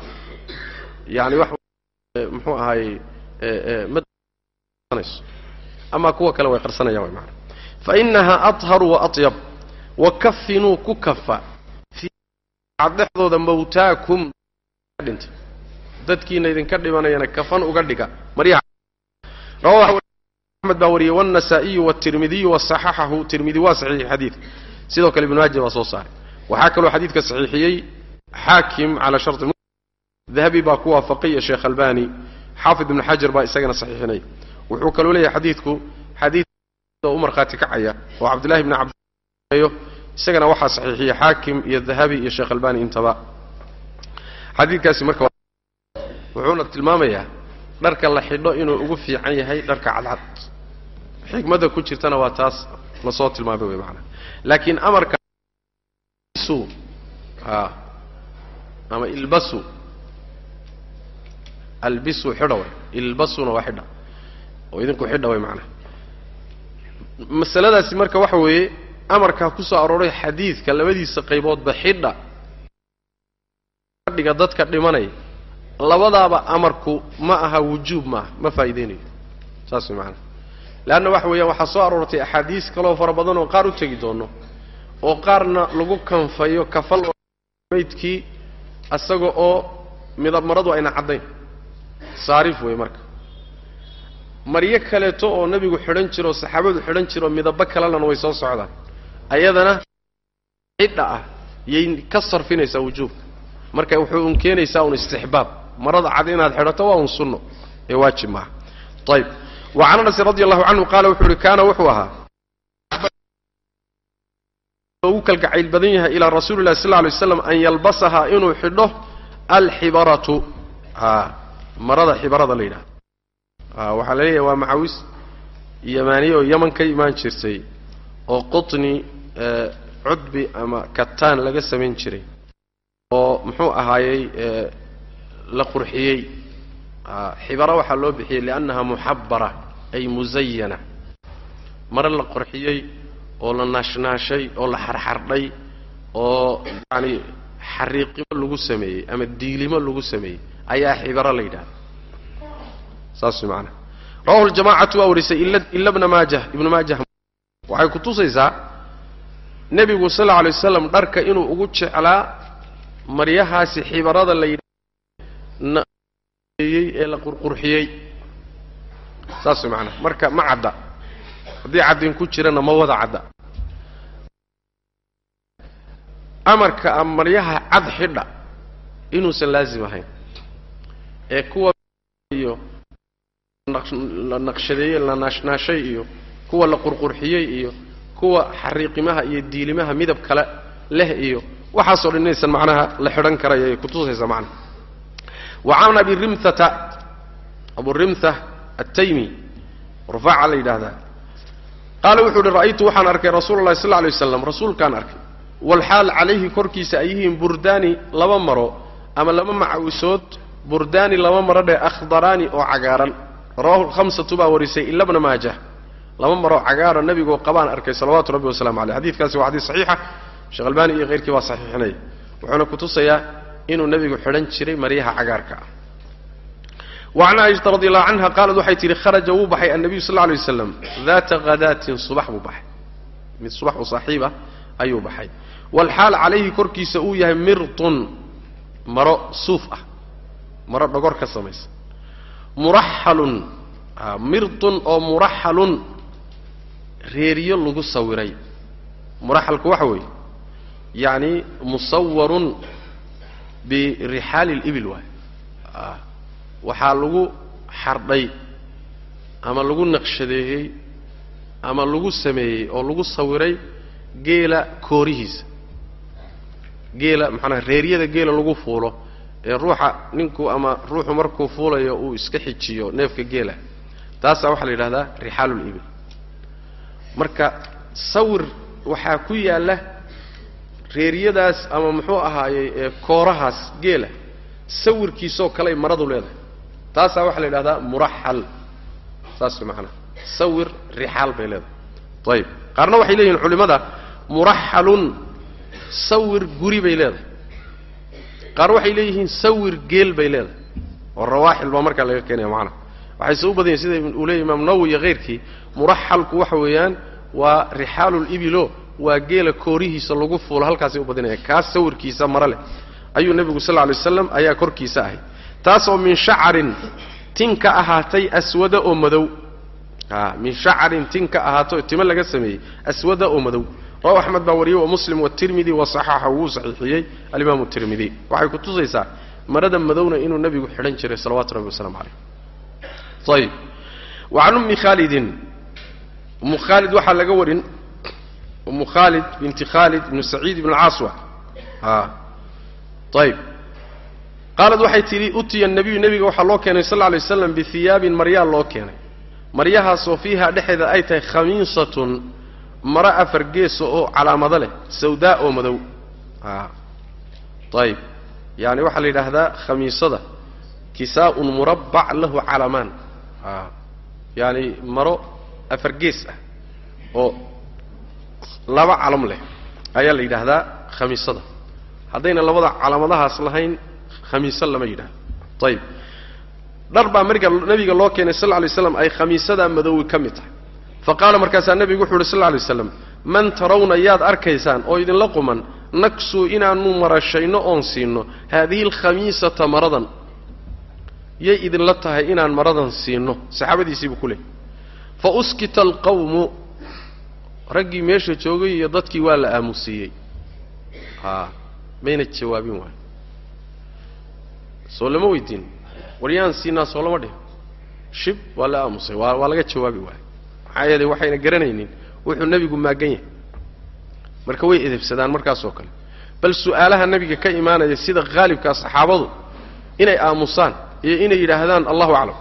yani muxuu masanayso ama kuwa kale way qarsanayaan way maana fa inahaa aطharu waaطyab wakafinuu ku kafa fii dhexdooda mawtaakum dhintay dadkiina idinka dhimanayana kafan uga dhiga maryaha rawahu axmed baa wariyey wالنasaaئiyu wالtirmidiyu waصaxaxahu tirmidi waa saxiixi xadiidka sidoo kale ibnu maaja baa soo saaray waxaa kaloo xadiidka saxiixiyey xaakim calى sharطi dahabi baa ku waafaqay iyo sheekh albani xaafid ibn xajar baa isagana saxiixinay wuxuu kaloo leeyahay xadiidku xadiid markhaati kacaya oo cabdillahi bni cabdiyo isagana waxaa saxiixiyey xaakim iyo dahabi iyo sheekh albani intaba. Xadiidkaasi marka wuxuuna tilmaamayaa dharka la xidho inuu ugu fiican yahay dharka cadcad. Xikmadda ku jirtana waa taas la soo tilmaamay wey maanaa laakiin amarka a ama ilbasu albisu xidha way ilbasuna waa xidha oo idinku xidha way macnaha masaladaasi marka waxa weeye amarkaa ku soo arooray xadiidka labadiisa qayboodba xidha. Dhiga dadka dhimanaya labadaaba amarku ma aha wujuub maaha ma faa'iideynayo. Saas way macanaha leanna waxa weeyaan waxaa soo aroortay axaadiis kaloo fara badan oo qaar u tegi doono oo qaarna lagu kanfayo kafal maydkii isaga oo midab maradu ayna caddayn. Saarif wey marka maryo kaleeto oo nebigu xidhan jiro oo saxaabadu xidhan jiroo midabo kalelana way soo socdaan. Ayadana xidha ah yay ka sarfinaysaa wujuubka. Marka wuxuu un keenaysaa un istixbaab. Marada cad inaad xidhato waa un sunno. Ee waajib maaha ayib wa can anasin radi allahu canhu qaala wuxuu uhi kaana wuxuu ahaa ugu kalgacayl badan yahay ilaa rasuuli llahi sal lla alay waslam an yalbasahaa inuu xidho alxibaratu. Marada xibarada la yidhahdo a waxaa la leeyahay waa macawis yamaaniye oo yaman ka imaan jirtay oo qutni cudbi ama kataan laga samayn jiray oo muxuu ahaayey la qurxiyey. Xibara waxaa loo bixiyey liannaha muxabara ay musayana mare la qurxiyey oo la naashnaashay oo la xarxardhay oo yacani xariiqimo lagu sameeyey ama diilimo lagu sameeyey ayaa xibaro la yidhahda saas maanaa rawahu ljamacatu waa warisay ila bna maajah ibnu maajah. Waxay ku tusaysaa nebigu sal lla alay waslam dharka inuu ugu jeclaa maryahaasi xibarada la yidhayey ee la qurqurxiyey. Saas maanaa marka ma cadda. Haddii caddin ku jirana ma wada cadda. Amarka a maryaha cad xidha inuusan laazim ahayn. Ee kuwa iyo la naqshadeeyey la naashnaashay iyo kuwa la qurqurxiyey iyo kuwa xariiqimaha iyo diilimaha midab kale leh iyo waxaasoo dhan inaysan macnaha la xidhan karay ay kutusaysaa macnaha. Wa can abi rimhata abu rimha altaymi rufaaca la yidhaahdaa. Qaala wuxuu uhi ra'aytu waxaan arkay rasuula llahi sal alay waslam rasuulkaan arkay. Walxaal calayhi korkiisa ay yihiin burdaani laba maro ama laba macawisood burdaani laba maro dheh akhdaraani oo cagaaran rawahu lhamsatu baa warisay ila bna maajah. Laba maroo cagaaro nebigoo qabaan arkay salawaatu rabbi wasalamu aleyh xadiidkaasi waa xadiis saxiixa. Sheekh albani iyo keyrkii baa saxiixinaya wuxuuna kutusayaa inuu nebigu xidhan jiray maryaha cagaarka. Ah wacan caaishata radi allahu canha qaalad waxay tidhi kharaja wuu baxay annabiyu sal alay waslam daata hadaatin subax buu baxay. Mid subax u saaxiib ah ayuu baxay. Walxaal calayhi korkiisa uu yahay mirtun maro suuf ah. Maro dhogor ka samaysan muraxalun mirtun oo muraxalun reeriyo lagu sawiray. Muraxalku waxa weeye yacni musawarun birixaali libil waay. Waxaa lagu xardhay ama lagu naqshadeeyey ama lagu sameeyey oo lagu sawiray geela koorihiisa. Geela maxanaa reeryada geela lagu fuulo ruuxa ninku ama ruuxu markuu fuulayo uu iska xijiyo neefka geela. Taasaa waxaa la yidhahdaa rixaalulibil marka sawir waxaa ku yaalla reeryadaas ama muxuu ahaayey ee koorahaas geela sawirkiisoo kaley maradu leedahay. Taasaa waxaa la yidhahdaa muraxal. Saas macnaha sawir rixaal bay leedahay. Ayib qaarna waxay leeyihiin culimmada muraxalun sawir guri bay leedahay qaar waxay leeyihiin sawir geel bay leedahay oo rawaaxil baa markaa laga keenaya macnaha waxayse u badan yahin sida uu leeyay imaam nawowi iyo hayrkii muraxalku waxa weeyaan waa rixaalulibilo waa geela koorihiisa lagu fuulo halkaasay u badinaya. Kaas sawirkiisa mare leh. Ayuu nebigu sal lla alay waslam ayaa korkiisa ahay. Taas oo min shacarin tin ka ahaatay aswada oo madow. A min shacarin tin ka ahaato timo laga sameeyey aswada oo madow rawahu axmed baa wariyey wa muslim watirmidi wa saxaxa wuu saxiixiyey alimaamu tirmidi waxay ku tusaysaa marada madowna inuu nebigu xidhan jiray salawatu rabbi wasalaamu calayh. Ayib wa can ummi khaalidin ummu khaalid waxaa laga warin. Ummu khaalid binti khaalid ibnu saciid ibn alcaaswa a ayib qaalad waxay tidhi utiya nabiyu nebiga waxaa loo keenay sal lla lay waslam bihiyaabin maryaa loo keenay. Maryahaasoo fiiha dhexeeda ay tahay khamiisatun maro afar geesa oo calaamado leh sawdaa oo madow. A ayib yaani waxaa la yidhaahdaa khamiisada kisaa'un murabbac lahu calamaan. A yaani maro afar gees ah oo laba calam leh ayaa la yidhaahdaa khamiisada. Haddayna labada calaamadahaas lahayn khamiiso lama yidhahdo ayib dhar baa marka nebiga loo keenay sal lla lay slam ay khamiisadaa madoowi ka mid tahay fa qaala markaasaa nebigu wuxu uhi sal lla lay waslam man tarawna yaad arkaysaan oo idinla quman naksuu inaanu marashayno oon siinno haadihi alkhamiisata maradan yay idinla tahay inaan maradan siinno saxaabadiisiibuu ku leeyay fa uskita alqawmu raggii meesha joogay iyo dadkii waa la aamusiiyey. A mayna jawaabin waayo soo lama weydiin. Waryaan siinaa soo lama dhihin. Shib waa la aamusay waa waa laga jawaabi waayo maxaa yeelay waxayna garanaynin wuxuu nebigu maagan yahay. Marka way edebsadaan markaasoo kale. Bal su'aalaha nebiga ka imaanaya sida haalibkaa saxaabadu inay aamusaan iyo inay yidhaahdaan allahu aclam.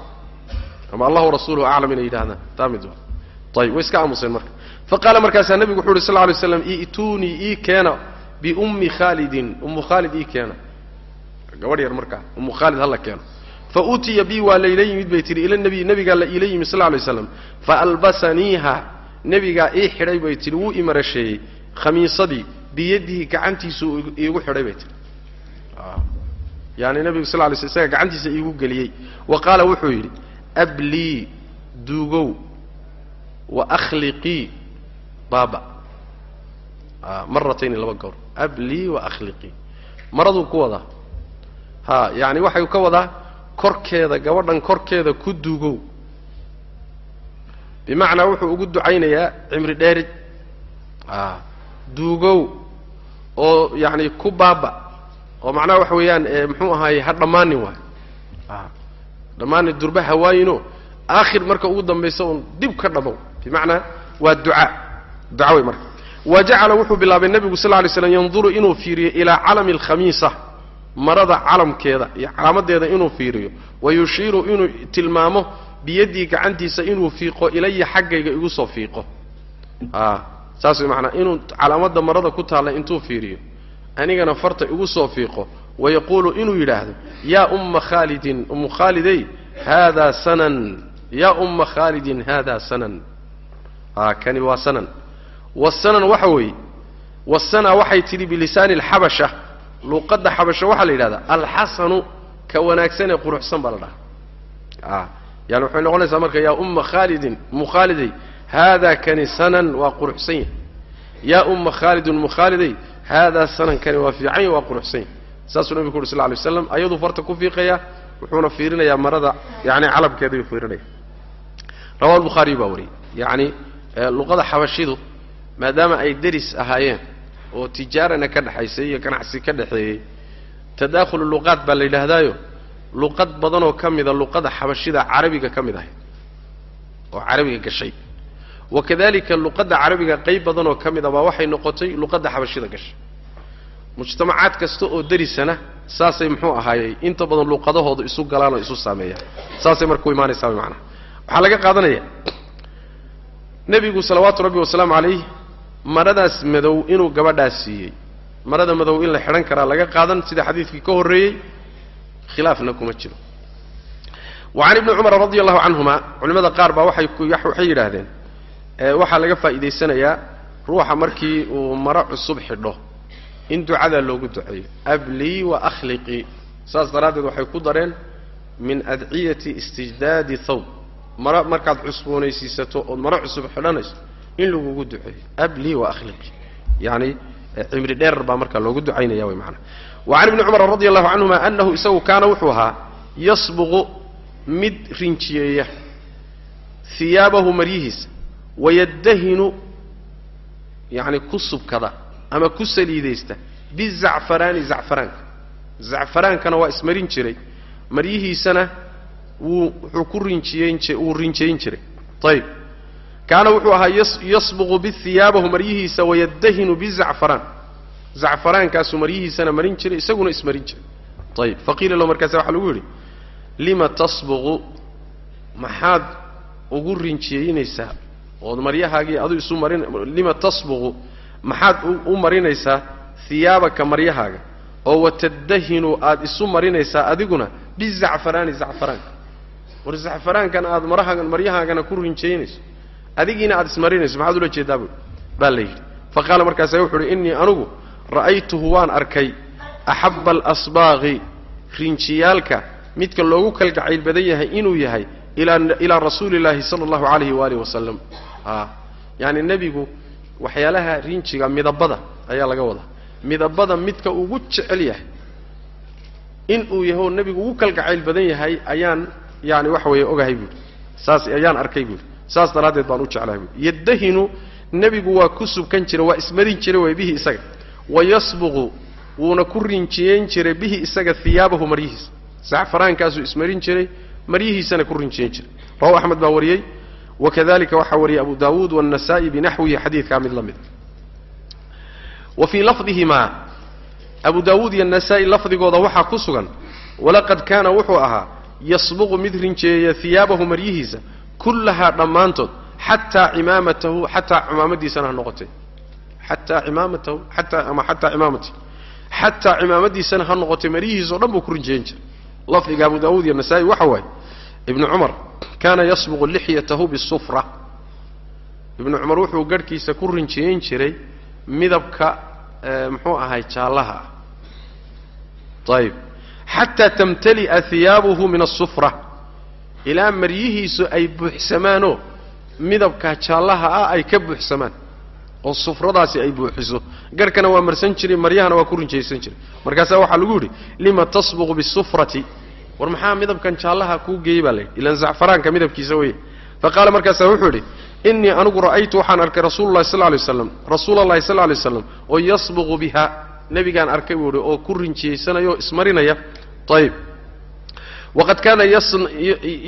Ama allahu rasuuluhu aclam inay yidhahdaan taa mid waa. Ayib way iska aamuseen marka. Fa markaasaa nebigu wuxu uhi sal lay slam i'tuunii ii keena biummi khaalidin. Ummu khaalid ii keena. Gabadh yar markaa ummu khaalid hala keeno fa utiya bi waa layla yimid bay tihi ila nabiy nebigaa la iila yimid sal lay slam fa albasaniiha nebigaa ii xidhay bay tihi wuu imarasheeyey khamiisadii biyadihi gacantiisuu iigu xidhay bay tihi yaani nebigu sal lay sl isaga gacantiisa iigu geliyey. Wa qaala wuxuu yidhi ablii duugow. Wa akhliqii baaba. Maratayni laba goor. Ablii wa akhliqii maraduu ku wadaa ha yaani waxay ka wadaa korkeeda gabadhan korkeeda ku duugow. Bimacnaa wuxuu ugu ducaynayaa cimri dheerid a duugow oo yacni ku baaba. Oo macnaha waxa weeyaan muxuu ahaaye ha dhammaanin waayo. A dhammaanin durba hawaayino aakhir marka ugu dambaysa uun dib ka dhammow bimacnaa waa ducaa duca wey marka. Wa jacala wuxuu bilaabay nebigu sal lla lay slam yanduru inuu fiiriyo ilaa calami alkhamiisa marada calamkeeda iyo calaamadeeda inuu fiiriyo wa yushiiru inuu tilmaamo biyaddii gacantiisa inuu fiiqo ilaya xaggayga igu soo fiiqo. Saas way macanaa inuu calaamadda marada ku taalla intuu fiiriyo anigana farta igu soo fiiqo wayaquulu inuu yidhaahdo yaa umma khaalidin ummu khaalidey haadaa sanan yaa umma khaalidin haadaa sanan. Kani waa sanan. Wasanan waxa weeye wasana waxay tidhi bilisaani alxabasha luuqadda xabasha waxaa la yidhahdaa alxasanu ka wanaagsan ee quruxsan baa la dhaha a yani waxay noqonaysaa marka yaa umma khaalidin ummu khaalidey haadaa kani sanan waa quruxsan yahy yaa umma khaalidin ummu khaalidey haadaa sanan kani waa fiican yahy waa quruxsan yahy saasuu nabigu ku uhi sal lla lay waslam ayaduu farta ku fiiqaya wuxuuna fiirinayaa marada yani calabkeedayuu fiirinaya. Rawa albukhaariy baa wariyey. Yacni luqada xabashidu maadaama ay deris ahaayeen oo tijaarana ka dhexaysay iyo ganacsi ka dhexeeyey tadaakhulu luqaad baa la yidhaahdaayo. Luqad badanoo ka mida luqada xabashida carabiga ka mid ahayd oo carabiga gashay. Wa kadalika luqadda carabiga qayb badanoo ka mid a baa waxay noqotay luqadda xabashida gashay. Mujtamacaad kasta oo derisana saasay muxuu ahaayey inta badan luqadahooda isu galaan oo isu saameeyaan. Saasay marka ku imaanaysaa macnaha waxaa laga qaadanaya nebigu salawaatu rabbi wasalaamu calayh maradaas madow inuu gabadhaas siiyey. Marada madow in la xidhan karaa laga qaadan sida xadiidkii ka horreeyey khilaafna kuma jiro. Wacan ibni cumar radi allahu canhuma culimmada qaar baa waxay waxay yidhaahdeen waxaa laga faa'iidaysanayaa ruuxa markii uu maro cusub xidho in ducadaa loogu duceeyo. Ablii wa akhliqii saas daraaddeed waxay ku dareen min adciyati istijdaadi thawb. Maro markaad cusboonaysiisato ood maro cusub xidhanayso in lagugu duceeyo ablii wa akhliqii yacni cimri dheer baa markaa loogu ducaynaya way maanaa wacan ibni cumar radi allahu canhuma anahu isagu kaana wuxuu ahaa yasbuqu mid rinjiyeeya hiyaabahu maryihiisa wayaddahinu yacni ku subkada ama ku saliidaysta bizacfaraani zacfaraanka. Zacfaraankana waa ismarin jiray maryihiisana wuu wuxuu ku rinjiyeyn wuu rinjayn jiray. Ayib kaana wuxuu ahaa yasbuqu bihiyaabahu maryihiisa wayaddahinu bizacfaraan zacfaraankaasuu maryihiisana marin jiray isaguna ismarin jiray. Ayib faqiila lahu markaasa waxaa lagu yidhi lima tasbuqu? Maxaad ugu rinjiyeynaysaa ood maryahaagii adu isu marin lima tasbuqu? Maxaad u marinaysaa hiyaabaka maryahaaga? Oo watadahinu aad isu marinaysaa adiguna bizacfaraani zacfaraanka. War zacfaraankan aad marahaaga maryahaagana ku rinjaynayso adigiina aad ismarinayso maxaad ula jeedaa bu baa la yidhi. Fa qaala markaasa wuxu uhi innii anugu ra'aytuhu waan arkay axabba alasbaaqi rinjiyaalka midka loogu kalgacayl badan yahay inuu yahay ilaa rasuuli illaahi sala allahu calayhi waaalih wasalam a yacni nebigu waxyaalaha rinjiga midabada ayaa laga wadaa. Midabada midka ugu jecel yahay inuu yaho nebigu ugu kalgacayl badan yahay ayaan yani waxa weeye ogahay buuhi saas ayaan arkay buuhi saas daraaddeed baan u jeclahay. Buui yaddahinu nebigu waa ku subkan jiray waa ismarin jiray way bihi isaga. Wayasbuqu wuuna ku rinjiyeyn jiray bihi isaga hiyaabahu maryihiisa zacfaraankaasuu ismarin jiray maryihiisana ku rinjiyeyn jiray. Rawahu axmed baa wariyey wakadalika waxaa wariyey abu dawuud wاnasaa'i binaxwihi xadiidkaa mid la mida wa fii lafdihimaa abu daawuud iyo nasaa-i lafdigooda waxaa ku sugan walaqad kaana wuxuu ahaa yasbuqu mid rinjeeya hiyaabahu maryihiisa kullahaa dhammaantood xataa cimaamatahu xataa cimaamadiisana ha noqotay. Xataa cimaamatahu xataa ama xataa cimaamati. Xataa cimaamadiisana ha noqotay maryihiisao dhan buu ku rinjeeyin jiray. Lafdiga abu daawuud iyo nasaa-i waxa waaye ibnu cumar kaana yasbuqu lixyatahu bisufra ibnu cumar wuxuu garhkiisa ku rinjeeyin jiray midabka muxuu ahay jaallaha ah ayib xataa tamtali'a hiyaabuhu min asufra ilaa maryihiisu ay buuxsamaanoo midabka jaallaha ah ay ka buuxsamaan oo sufradaasi ay buuxiso. Garhkana waa marsan jiray maryahana waa ku rinjaysan jiray. Markaasaa waxaa lagu yidhi lima tasbuqu bisufrati? War maxaa midabkan jaallaha kuu geeyey baa layidhi ilaan zacfaraanka midabkiisa weye fa qaala markaasaa wuxuu yidhi innii anigu ra'aytu waxaan arkay rasuulu llahi sal lay slam rasuula allahi sal lay slam oo yasbuqu biha nebigaan arkay buu ihi oo ku rinjiyeysanaya oo ismarinaya. Ayib waqad kaana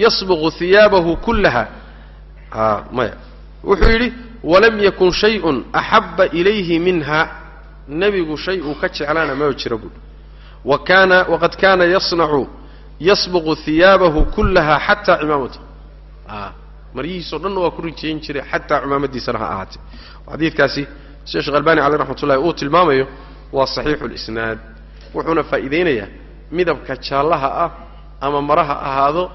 yasbuqu hiyaabahu kullaha a maya wuxuu yidhi walam yakun shayun axabba ilayhi minha nebigu shay uu ka jeclaana ma jira buui wa kaana waqad kaana yasnacu yasbuqu hiyaabahu kullaha xataa cimaamata maryihiisoo dhanna waa ku rinjeeyin jiray xataa cimaamadiisana ha ahaatee xadiidkaasi sheekh albani caleyh raxmat ullahi uu tilmaamayo waa saxiixu lisnaad wuxuuna faa'iidaynayaa midabka jaallaha ah ama mara ha ahaado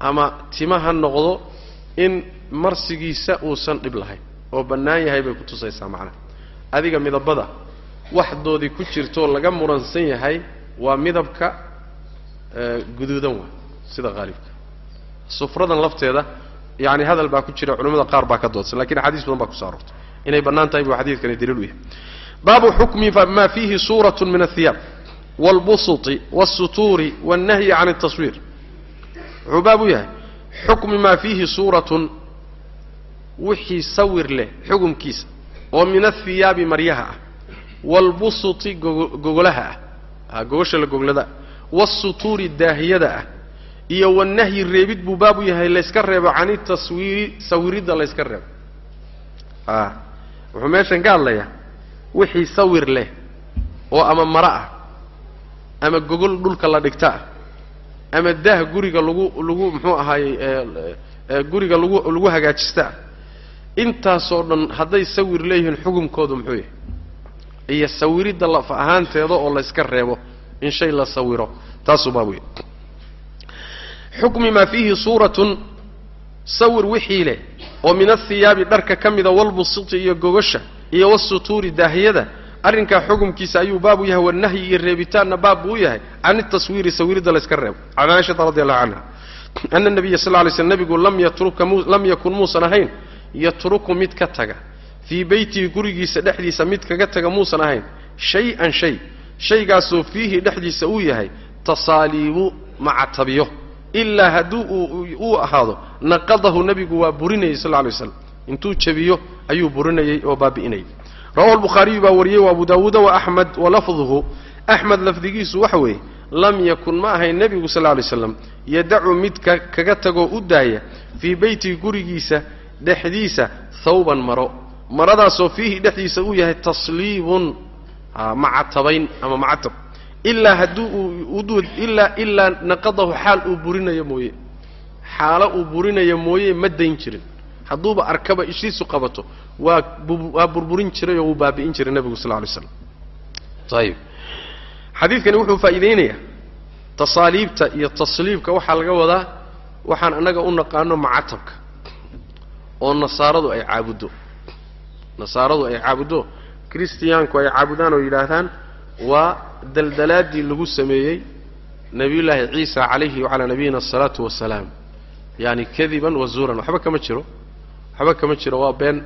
ama tima ha noqdo in marsigiisa uusan dhib lahayn. Oo bannaan yahay bay kutusaysaa macnaha adiga midabada waxdoodii ku jirtoo laga muransan yahay waa midabka guduudan waa sida haalibka sufradan lafteeda yani hadal baa ku jira culimmada qaar baa ka doodsan laakiin axaadiis badan baa kuso aroortay inay bannaan tahay buu xadiidkani daliil u yahay. Baabu xukmi ma fiihi suurat min ahiyaab wاlbusuطi wالsutuuri wالnahyi can الtaswiir wuxuu baab u yahay xukmi maa fiihi suuratun wixii sawir leh xukumkiisa oo min ahiyaabi maryaha ah wاlbusuطi gogolaha ah gogosha la goglada wالsutuuri daahiyada ah iyo wanahyi reebid buu baab u yahay layska reebo cani taswiiri sawiridda layska reebo a wuxuu meeshan ka hadlayaa wixii sawir leh oo ama maro ah ama gogol dhulka la dhigta ah ama daah guriga lagu lagu muxuu ahaayey guriga lagu lagu hagaajista. Intaasoo dhan hadday sawir leeyihiin xukunkoodu muxuu yahay iyo sawiridda laf ahaanteeda oo layska reebo in shay la sawiro. Taasuu baab yahay xukmi maa fiihi suuratun sawir wixii leh oo min athiyaabi dharka ka mida walbusiti iyo gogosha iyo wasutuuri daahiyada arrinkaa xukumkiisa ayuu baabu yahay wanahyi iyo reebitaanna baab buu yahay. Can itaswiiri sawiridda layska reebo. Can caaishata radi allahu canha ana nabiya sal ly sl nebigu lam yakun muusan ahayn yatruku mid ka taga. Fii beytihi gurigiisa dhexdiisa mid kaga taga muusan ahayn. Shay-an shay. Shaygaasoo fiihi dhexdiisa uu yahay tasaaliibu macatabiyo ilaa hadduu uu ahaado naqadahu nebigu waa burinayay sal lay slam intuu jabiyo ayuu burinayay oo baabi'inayay rawahu lbukhaariyu baa wariyey wa abu daawuuda wa axmed walafduhu axmed lafdigiisu waxa weeye lam yakun ma ahayn nebigu sal lay slam yadacu mid kaga tagoo u daaya fii beytihi gurigiisa dhexdiisa thawban maro. Maradaasoo fiihi dhexdiisa uu yahay tasliibun macatabayn ama macatab ilaa hadduu ilaa ilaa naqadahu xaal uu burinayo mooye. Xaalo uu burinayo mooye ma dayn jirin. Hadduuba arkaba ishiisu qabato waa waa burburin jiray oo wuu baabi'in jiray nebigu sal lay slam ayib xadiidkani wuxuu faa'iideynayaa. Tasaaliibta iyo tasliibka waxaa laga wadaa waxaan annaga u naqaano macatabka oo nasaaradu ay caabuddo nasaaradu ay caabuddo kristiyaanku ay caabudaan oo yidhaahdaan waa daldalaaddii lagu sameeyey nebiyullaahi ciisa calayhi wacalaa nabiyina asalaatu wasalaam yaani kadiban wa zuuran. Waxba kama jiro. Waxba kama jiro. Waa been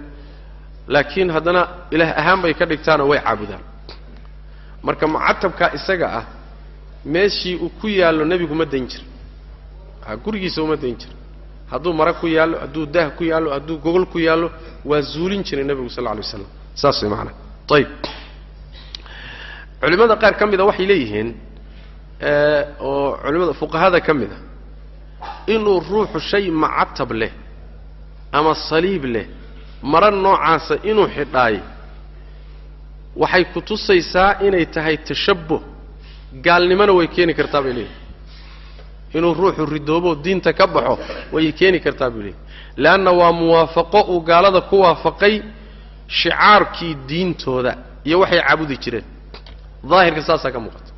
laakiin haddana ilaah ahaan bay ka dhigtaanoo way caabudaan. Marka mucatabkaa isaga ah meeshii uu ku yaallo nebigu ma dayn jir a gurigiisa uma dayn jir hadduu mara ku yaallo hadduu daah ku yaallo hadduu gogol ku yaallo waa zuulin jiray nebigu sal lla alay waslam saas way macanaa ayib culimmada qaar ka mida waxay leeyihiin oo culimada fuqahada ka mid a inuu ruuxu shay macatab leh ama saliib leh mara noocaasa inuu xidhaay. Waxay ku tusaysaa inay tahay tashabbuh. Gaalnimona way keeni kartaa bay leeyihiin inuu ruuxu ridoobo diinta ka baxo way keeni kartaa bay leeyihiin leanna waa muwaafaqo uu gaalada ku waafaqay shicaarkii diintooda iyo waxay caabudi jireen. Daahirka saasaa ka muuqata.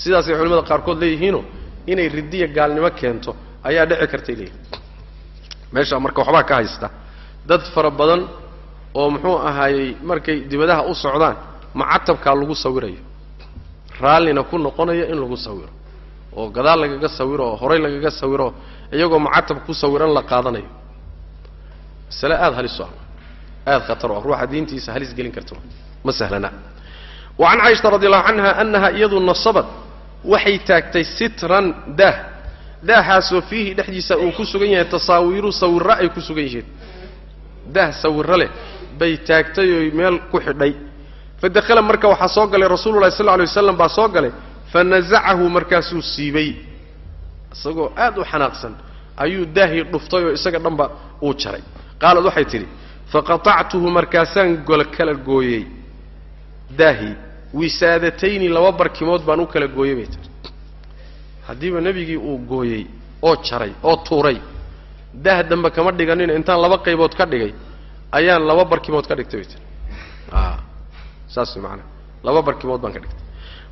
Sidaasay culimada qaarkood leeyihiinoo inay ridiya gaalnimo keento ayaa dhici kartay leeyihiin meesha marka waxbaa ka haysta dad fara badan oo muxuu ahaayey markay dibadaha u socdaan macatabkaa lagu sawirayo. Raallina ku noqonaya in lagu sawiro. Oo gadaal lagaga sawiro oo horay lagaga sawiro iyagoo macatab ku sawiran la qaadanayo. Masale aada halis u ah. Aada khatar o ah. Ruuxa diintiisa halis gelin karta ma sahlana. Wa can caaishata radi allahu canha annaha iyadu nasabad waxay taagtay sitran daah. Daahaasoo fiihi dhexdiisa uu ku sugan yahay tasaawiiru sawirro ay ku sugan yihiin daah sawirro leh. Bay taagtay oy meel ku xidhay. Fa dakhala marka waxaa soo galay rasuululahi sal alay waslam baa soo galay. Fa nasacahu markaasuu siibay. Isagoo aad u xanaaqsan. Ayuu daahii dhuftay oo isaga dhanba uu jaray. Qaalad waxay tidhi faqatactuhu markaasaan kala gooyey. Daahii wisaadatayni laba barkimood baan u kala gooyey bay tihi haddiiba nebigii uu gooyey oo jaray oo tuuray daah dambe kama dhiganina intaan laba qaybood ka dhigay ayaan laba barkimood ka dhigtay tihi saas maanaa laba barkimood baan ka dhigtay.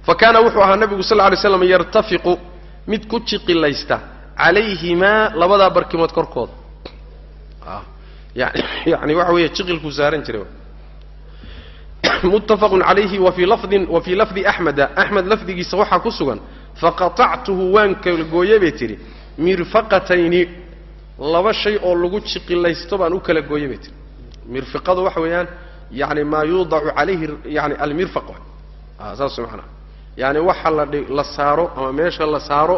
Fa kaana wuxuu ahaa nebigu sal lla slam yartafiqu mid ku jiqilaysta calayhimaa labadaa barkimood korkooda. *coughs* Yani waxa weeye jiqilkuu saaran jiray. Muttafaqun calayhi wa lafdin wa fii lafdi axmeda axmed lafdigiisa waxaa ku sugan faqatactuhu waan kala gooye bay tidhi mirfaqatayni laba shay oo lagu jiqilaysto baan u kala gooye bay tihi mirfiqadu waxa weeyaan yani maa yuudacu calayhi yani almirfaq saas maanaa yani waxa la dhi la saaro ama meesha la saaro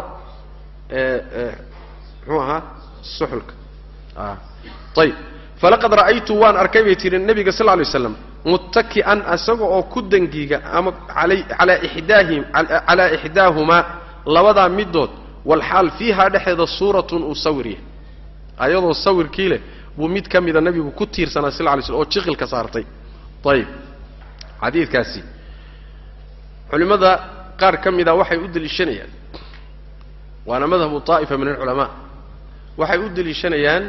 muxuu ahaa suxulka. Ayib falaqad ra'aytu waan arkay bay tihi nebiga sal lay slam muttaki'an isaga oo ku dangiga ama alaa ixdaahumaa labadaa midood walxaal fiihaa dhexeeda suuratun uu sawir yahay ayadoo sawirkii leh buu mid ka mida nebigu ku tiirsanaa sal lay slm oo jiqilka saartay. Ayib xadiidkaasi. Culimmada qaar ka mida waxay u deliishanayaan waana madhabu طaa'ifa min alculamaa. Waxay u deliishanayaan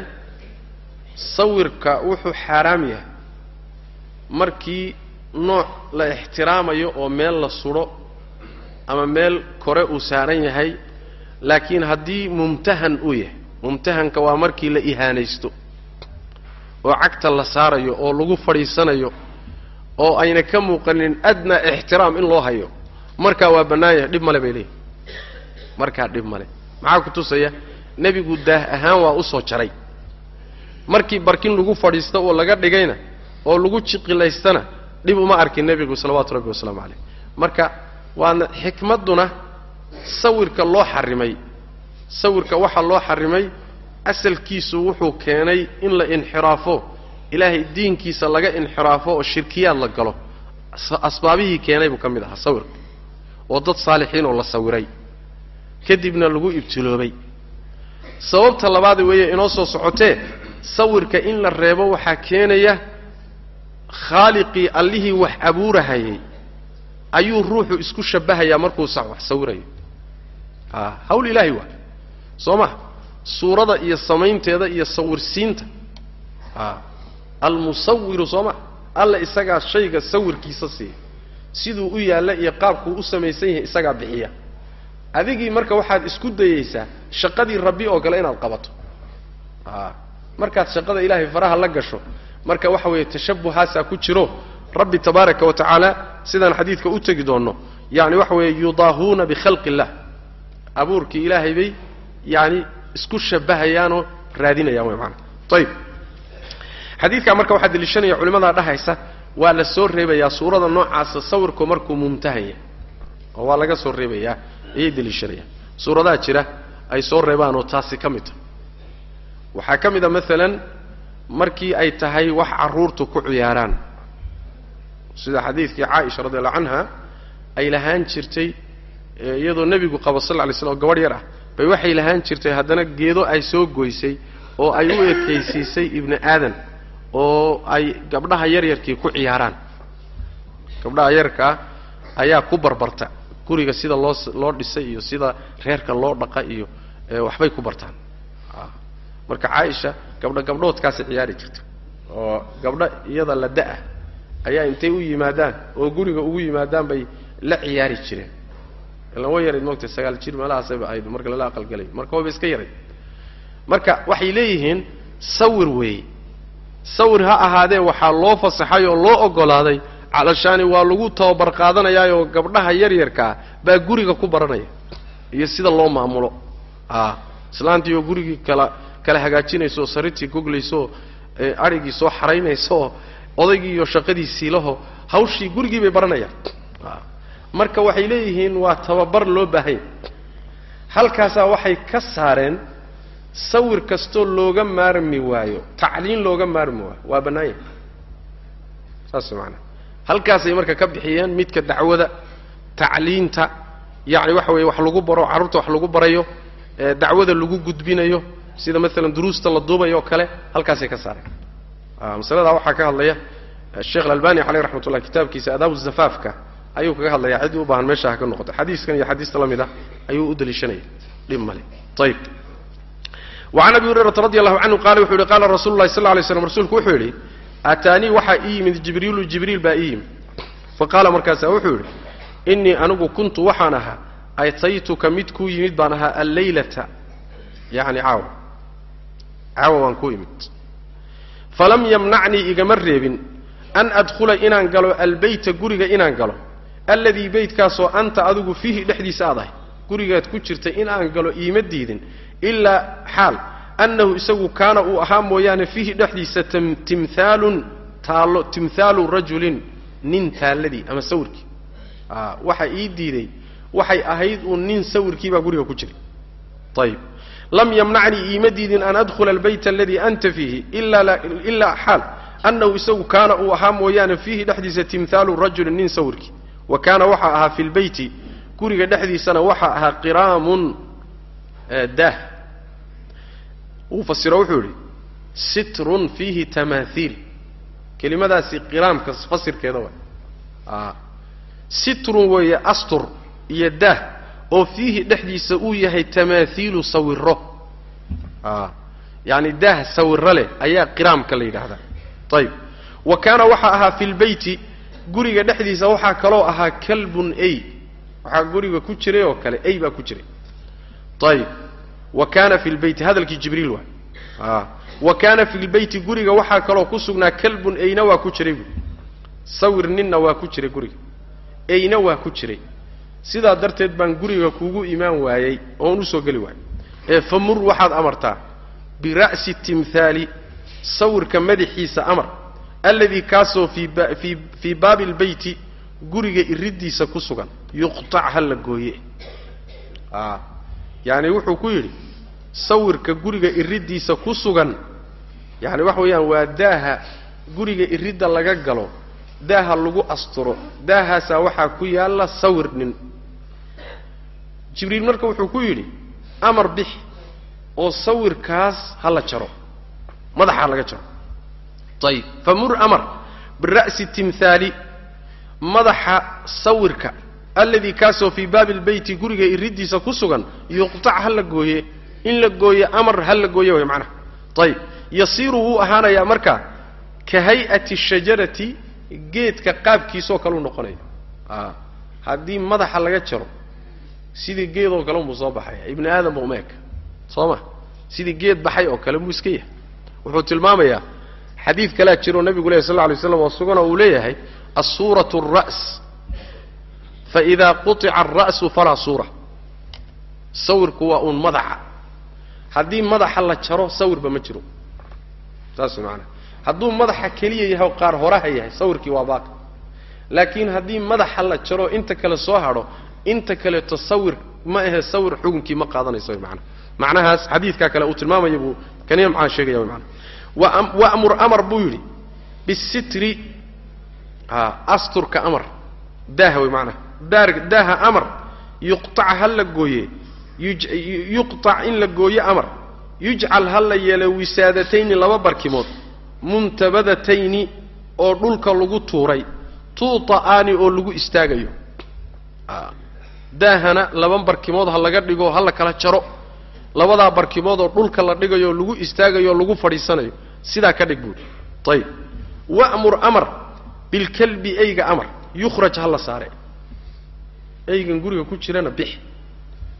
sawirka wuxuu xaaraam yahay. Markii nooc la ixtiraamayo oo meel la sudho ama meel kore uu saaran yahay laakiin haddii mumtahan uu yahay mumtahanka waa markii la ihaanaysto oo cagta la saarayo oo lagu fadhiisanayo oo ayna ka muuqanin adnaa ixtiraam in loo hayo. Markaa waa bannaan yahay dhib male bay leeyihiin markaa dhib male. Maxaa ku tusaya? Nebigu daah ahaan waa u soo jaray. Markii barkin lagu fadhiisto oo laga dhigayna oo lagu jiqilaystana dhib uma arkin nebigu salawaatu rabbi wasalaamu caleyh marka waana xikmadduna sawirka loo xarimay sawirka waxaa loo xarimay asalkiisu wuxuu keenay in la inxiraafo ilaahay diinkiisa laga inxiraafo oo shirkiyaad la galo. Asbaabihii keenay buu ka mid ahaa sawirka oo dad saalixiin oo la sawiray. Kadibna lagu ibtiloobay. Sababta labaad weeye inoo soo socotee sawirka in la reebo waxaa keenaya khaaliqii allihii wax abuurahayay. Ayuu ruuxu isku shabbahayaa markuu wax sawirayo. Hawl ilaahay waa soo ma suurada iyo samaynteeda iyo sawirsiinta. Almusawiru soo ma alla isagaa shayga sawirkiisa siiya siduu u yaalla iyo qaabkuu u samaysan yahay isagaa bixiya. Adigii marka waxaad isku dayaysaa shaqadii rabbi oo kale inaad qabato. Markaad shaqada ilaahay faraha la gasho marka waxa weeye tashabuhaasaa ku jiro. Rabbi tabaaraka wa tacaala sidaan xadiidka u tegi doonno yani waxa weeye yudaahuuna bikhalqi illah abuurkii ilaahay bay yani isku shabahayaanoo raadinayaan way maana ayib xadiidkaa marka waxaa deliishanaya culimadaa dhahaysa waa la soo reebayaa suurada noocaasa sawirku markuu mumtahan yahay oo waa laga soo reebayaa ayay deliishanayaan suuradaha jira ay soo reebaanoo taasi ka mid tahay. Waxaa ka mid a maalan markii ay tahay wax carruurtu ku ciyaaraan. Sida xadiidkii caaisha radi allahu canha ay lahaan jirtay iyadoo nebigu qabo sal lla lay slam gabadh yar ah bay waxay lahaan jirtay haddana geedo ay soo goysay oo ay u ekaysiisay ibni aadan oo ay gabdhaha yaryarkii ku ciyaaraan. Gabdhaha yarkaa ayaa ku barbarta guriga sida loo loo dhisay iyo sida reerka loo dhaqa iyo waxbay ku bartaan. Marka caaisha gabdho gabdhoodkaasay ciyaari jirta. Oo gabdho iyada la da'ah ayaa intay u yimaadaan oo guriga ugu yimaadaan bay la ciyaari jireen ilan way yarayd moogtay sagaal jir meelahaasayba ahayd marka lala aqalgalay. Marka wayba iska yarayd marka waxay leeyihiin sawir weeye sawir ha ahaadee waxaa loo fasaxay oo loo oggolaaday calashaani waa lagu tababar qaadanayaayoo gabdhaha yaryarkaa baa guriga ku baranaya. Iyo sida loo maamulo. A islaantii oo gurigii kala kala hagaajinaysooo sariirtii goglaysooo adhigii soo xaraynaysooo odaygii iyo shaqadiisii laho hawshii gurigii bay baranayaan marka waxay leeyihiin waa tababar loo baahanya halkaasaa waxay ka saareen sawir kastoo looga maarmi waayo tacliin looga maarmi waayo. Waa bannaanya saas maanaa halkaasay marka ka bixiyeen midka dacwada tacliinta yacni waxa weeye wax lagu baro carruurta wax lagu barayo dacwada lagu gudbinayo sida maalan duruusta la duubayo oo kale halkaasay ka saareen. Masaladaa waxaa ka hadlaya sheekh alalbani caleyh raxmat ullah kitaabkiisa adaabu zafaafka ayuu kaga hadlaya ciddii u baahan meesha ha ka noqoto. Xadiiskan iyo xadiista la mid ah ayuu u daliishanaya dhib male ayib wacan abi hurayrata radi allahu canhu qaala wuxuu yihi qaala rasulu llahi sal lla lay slam rasuulku wuxuu yidhi aataanii waxaa ii yimid jibriilu jibriil baa ii yimid. Fa qaala markaasaa wuxuu yidhi innii anigu kuntu waxaan ahaa ataytuka mid kuu yimid baan ahaa alleylata yacni caawa. Caawa waan kuu imid falam yamnacnii igama reebin an adkhula inaan galo albeyta guriga inaan galo alladii beytkaasoo anta adigu fiihi dhexdiisa aad ahay. Gurigaad ku jirta in aan galo iima diidin. Ilaa xaal annahu isagu kaana uu ahaa mooyaane fiihi dhexdiisa timhaalun taallo timhaalu rajulin nin taalladii ama sawirkii waxa ii diiday waxay ahayd uun nin sawirkii baa guriga ku jiray. Ayib lam yamnacnii iima diidin an adkhula albayta aladii anta fiihi ilaa xaal annahu isagu kaana uu ahaa mooyaane fiihi dhexdiisa timhaalu rajulin nin sawirkii wa kaana waxaa ahaa fi lbeyti guriga dhexdiisana waxaa ahaa qiraamun daah. Uu fasiro wuxuu yidhi sitrun fiihi tamaahiil kelimadaasi qiraamka fasirkeeda waa sitrun weeye astur iyo daah oo fiihi dhexdiisa uu yahay tamaahiilu sawiro yaani daah sawiro leh ayaa qiraamka la yidhaahdaa. Ayib wa kaana waxaa ahaa fi lbeyti guriga dhexdiisa waxaa kaloo ahaa kalbun ay. Waxaa guriga ku jiray oo kale ay baa ku jiray. Ayib wa kaana fi lbeyti hadalkii jibriil waay a wa kaana fi lbeyti guriga waxaa kaloo ku sugnaa kalbun eyna waa ku jiray buui sawir ninna waa ku jiray guriga. Eyna waa ku jiray. Sidaa darteed baan guriga kuugu imaan waayey oon u soo geli waayey. Ee famur waxaad amartaa. Bira'si timhaali sawirka madaxiisa amar alladii kaasoo fii ba fii fii baabi albeyti guriga iriddiisa ku sugan yuqtac ha la gooye. A yacani wuxuu ku yidhi sawirka guriga iriddiisa ku sugan yacani waxa weeyaan waa daaha guriga iridda laga galo daaha lagu asturo daahaasaa waxaa ku yaalla sawir nin. Jibriil marka wuxuu ku yidhi amar bix oo sawirkaas ha la jaro madaxaa laga jaro ayib famur amar bira'si timhaali madaxa sawirka alladii kaasoo fii baabi lbeyti guriga iriddiisa ku sugan yuqtac ha la gooye in la gooye amar ha la gooye way macnaha ayib yasiiru wuu ahaanayaa marka ka hay'ati shajarati geedka qaabkiisoo kale u noqonaya haddii madaxa laga jaro sidii geedoo kale unbuu soo baxaya ibni aadam uma eg soo ma sidii geed baxay oo kale buu iska yahay wuxuu tilmaamayaa xadiid kalea jiroo nabigu lehy sal lla alay slam oo suganoo uu leeyahay assuuratu alra's faida quطica alra'su falaa suura. Sawirku waa uun madaxa. Haddii madaxa la jaro sawirba ma jiro. Saas maanaa hadduu madaxa keliya yahay oo qaar horaha yahay sawirkii waa baaqi laakiin haddii madaxa la jaro inta kale soo hadho inta kaleeto sawir ma ahe sawir xukunkii ma qaadanayso maana macnahaas xadiidkaa kale uu tilmaamaya buu kaniya maxaa sheegaya maana wamur amar buu yidhi bisitri asturka amar daaha wey maanaa daar daaha amar yuqtac ha la gooye yuqtac in la gooye amar yujcal ha la yeelo wisaadatayni laba barkimood muntabadatayni oo dhulka lagu tuuray tuuta'aani oo lagu istaagayo. Daahana laba barkimood ha laga dhigo ha la kala jaro labadaa barkimood oo dhulka la dhigayo lagu istaagayo lagu fadhiisanayo sidaa ka dhig buuri ayib wa'mur amar bilkalbi eyga amar yukhraj ha la saare. Eygan guriga ku jirana bix.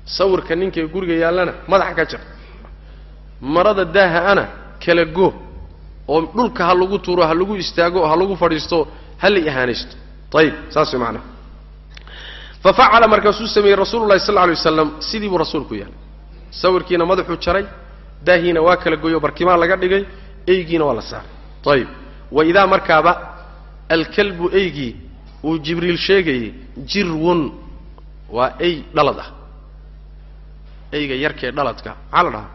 Sawirka ninka guriga yaallana madaxa ka jar marada daaha ana kala goo oo dhulka ha lagu tuuro ha lagu istaago ha lagu fadhiisto ha la ihaanaysto ayib saas way macnaha fa facala markaasuu sameeyey rasuulu llahi sal lla alay waslam sidii buu rasuulku yahay sawirkiina madaxuu jaray daahiina waa kala goyo barkimaa laga dhigay eygiina waa la saaray. Ayib wa idaa markaaba alkalbu eygii uu jibriil sheegayey jirwun waa ey dhalad ah. Eyga yarkee dhaladka maxaa la dhahaa?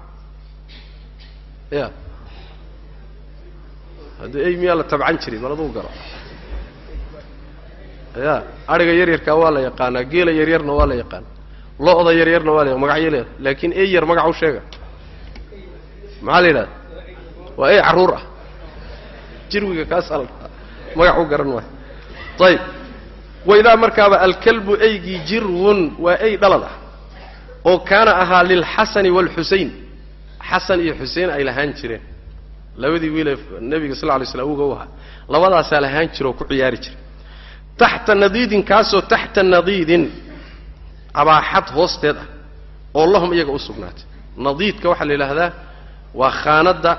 Ya haddii ey miyaa la tabcan jiray bal aduu garo ya adhiga yaryarkaa waa la yaqaanaa geela yaryarna waa la yaqaana lo-da yaryarna waa la magacyo leeda laakiin ey yar magaca u sheega. Maxaa la yidhahda? Waa ey carruur ah. Jirwiga dhahaa magac u garan maayo ayib waidaa markaaba alkalbu eygii jirwun waa ey dhalad ah oo kaana ahaa lilxasani waalxusayn xasan iyo xusein ay lahaan jireen. Labadii wiilee nebiga sal lla slam awga u ahaa. Labadaasaa lahaan jira ku ciyaari jiray taxta nadiidin kaasoo taxta nadiidin abaaxad hoosteed ah oo lahum iyaga u sugnaatay. Nadiidka waxaa la yidhaahdaa waa khaanadda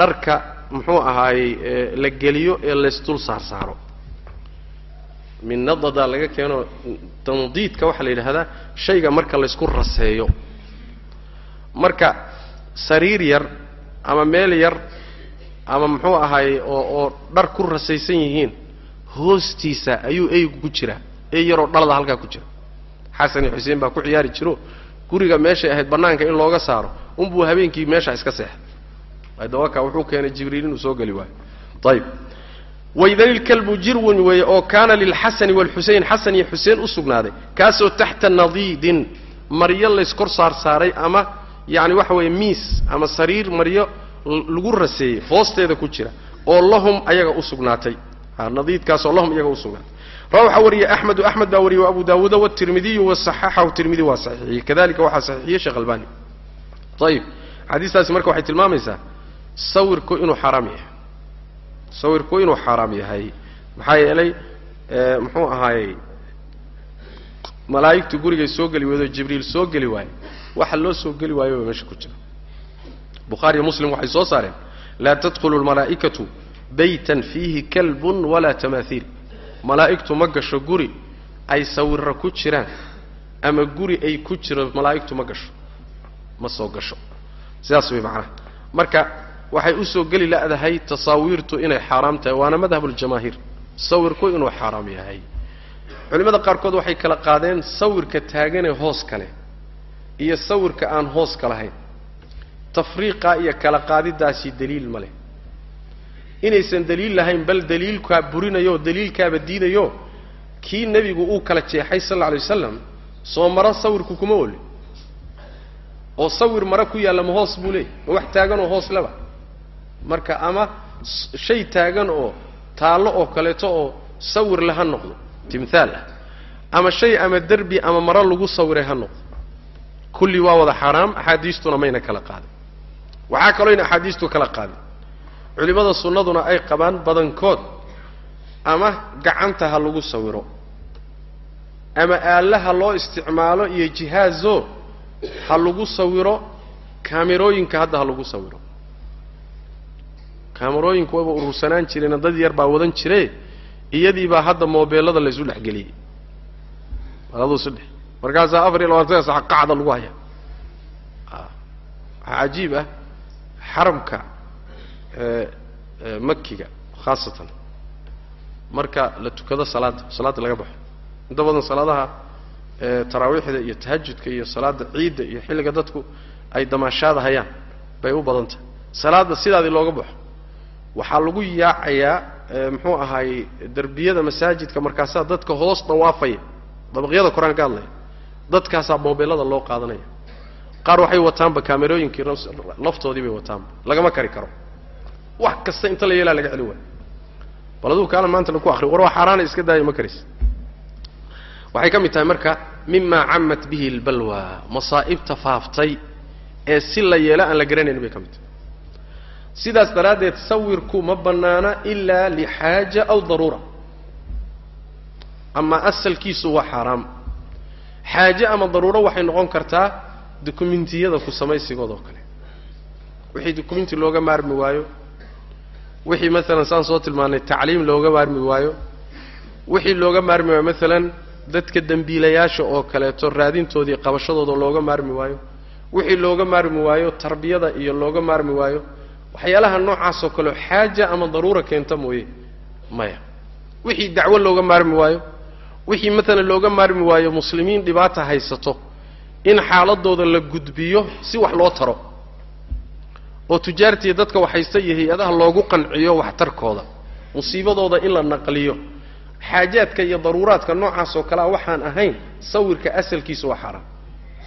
dharka muxuu ahaayey la geliyo ee laysdul saar saaro. Min nadadaa laga keeno tandiidka waxaa la yidhahdaa shayga marka laysku raseeyo. Marka sariir yar ama meel yar ama muxuu ahaayey oo oo dhar ku rasaysan yihiin hoostiisa ayuu eygu ku jiraa. Ey yaroo dhalada halkaa ku jira xasan iyo xuseen baa ku ciyaari jiro. Guriga meeshay ahayd bannaanka in looga saaro unbuu habeenkii meeshaa iska seexay adawaka wuxuu keenay jibriil inuu soo geli waayo. Ayib waidalilkalbu jirwun weeye oo kaana lilxasani waalxusein xasan iyo xuseen u sugnaaday. Kaasoo taxta nadiidin maryo saar saaray ama yacani waxa weeye miis ama sariir maryo lagu raseeyey hoosteeda ku jira oo lahum ayaga u sugnaatay. Nadiidkaasoo lahum iyaga u sugnaatay rawa waxaa wariyey axmedu axmed baa wariyey abu daawuuda wtirmidiyu wasaxaxahu tirmidi waa saxiixiyey kadalika waxaa saxiixiyey sheekh albani. Ayib xadiistaasi marka waxay tilmaamaysaa sawirku inuu xaaraam yahay. Sawirku inuu xaaraam yahay. Maxaa yeelay muxuu ahaayey malaa'igtu gurigay soo geli weydo jibriil soo geli waaye. Waxa loo soo geli waayo baa meesha ku jira. Bukhaariyo muslim waxay soo saareen laa tadkhulu lmalaa'ikatu baytan fiihi kalbun walaa tamaahiil malaa'igtu ma gasho guri ay sawirra ku jiraan ama guri ay ku jiro malaa'igtu ma gasho ma soo gasho. Sidaas way macnaha marka waxay u soo geli la'dahay tasaawiirtu inay xaaraam tahay waana madhabuljamaahiir sawirku inuu xaaraam yahay. Culimmada qaarkood waxay kala qaadeen sawirka taaganee hoos kale iyo sawirka aan hooska lahayn. Tafriiqa iyo kala qaadidaasi daliil ma leh inaysan daliil lahayn bal daliilkaa burinayo daliilkaaba diidayo kii nebigu uu kala jeexay sal alla alay wasalam soo maro sawirku kuma oli oo sawir maro ku yaalla ma hoos buu leeyay ma wax taagan oo hoos leba marka ama shay taagan oo taallo oo kaleeto oo sawir le ha noqdo timthaal ah. Ama shay ama derbi ama maro lagu sawiray ha noqdo. Kulli waa wada xaaraam axaadiistuna mayna kala qaadin. Waxaa kaloo yna axaadiistu kala qaadin culimmada sunnaduna ay qabaan badankood ama gacanta ha lagu sawiro ama aallaha loo isticmaalo iyo jihaazo ha lagu sawiro kaamerooyinka hadda ha lagu sawiro. Kaamerooyinku wayba urursanaan jireen dad yar baa wadan jire iyadii baa hadda moobeelada laysu dhexgeliyey. Aduu saddex markaasaa afar iyo labaatan sax qacda lagu haya. Waxaa cajiib ah xaramka makiga khaasatan. Marka la tukado salaadda salaadda laga baxo. Inta badan salaadaha taraawiixda iyo tahajudka iyo salaadda ciidda iyo xilliga dadku ay damaashaada hayaan bay u badan tahay salaadda sidaadii looga baxo. Waxaa lagu yaacayaa muxuu ahaayey derbiyada masaajidka markaasaa dadka hoos dawaafaya dabaqyada koraan ka hadlaya. Dadkaasaa moobeelada loo qaadanaya. Qaar waxay wataanba kaamerooyinkii laftoodii bay wataanba. Lagama kari karo wax kasta inta la yeelaa laga celin waayo. Bal aduu kaala maanta laku akri war waa xaaraana iska daaya ma karis. Waxay ka mid tahay marka mima camat bihi lbalwa masaa'ibta faaftay ee si la yeelo aan la garanayn bay ka mid tahay. Sidaas daraaddeed sawirku ma bannaana ilaa lixaaja aw daruura. Ama asalkiisu waa xaaraam. Xaaje ama daruuro waxay noqon kartaa dukumentiyada ku samaysigood oo kale. Wixii dukumenti looga maarmi waayo wixii maalan saan soo tilmaannay tacliim looga maarmi waayo. Wixii looga maarmi waayo maalan dadka dembiilayaasha oo kaleeto raadintoodii qabashadooda looga maarmi waayo. Wixii looga maarmi waayo tarbiyada iyo looga maarmi waayo. Waxyaalaha noocaasoo kaleo xaaja ama daruura keenta mooye maya. Wixii dacwo looga maarmi waayo wixii maalan looga maarmi waayo muslimiin dhibaata haysato in xaaladooda la gudbiyo si wax loo taro oo tujaartiiyo dadka wax haysta iyo hay'adaha loogu qanciyo waxtarkooda musiibadooda in la naqliyo xaajaadka iyo daruuraadka noocaas oo kalea waxaan ahayn sawirka asalkiisa waa xaaraam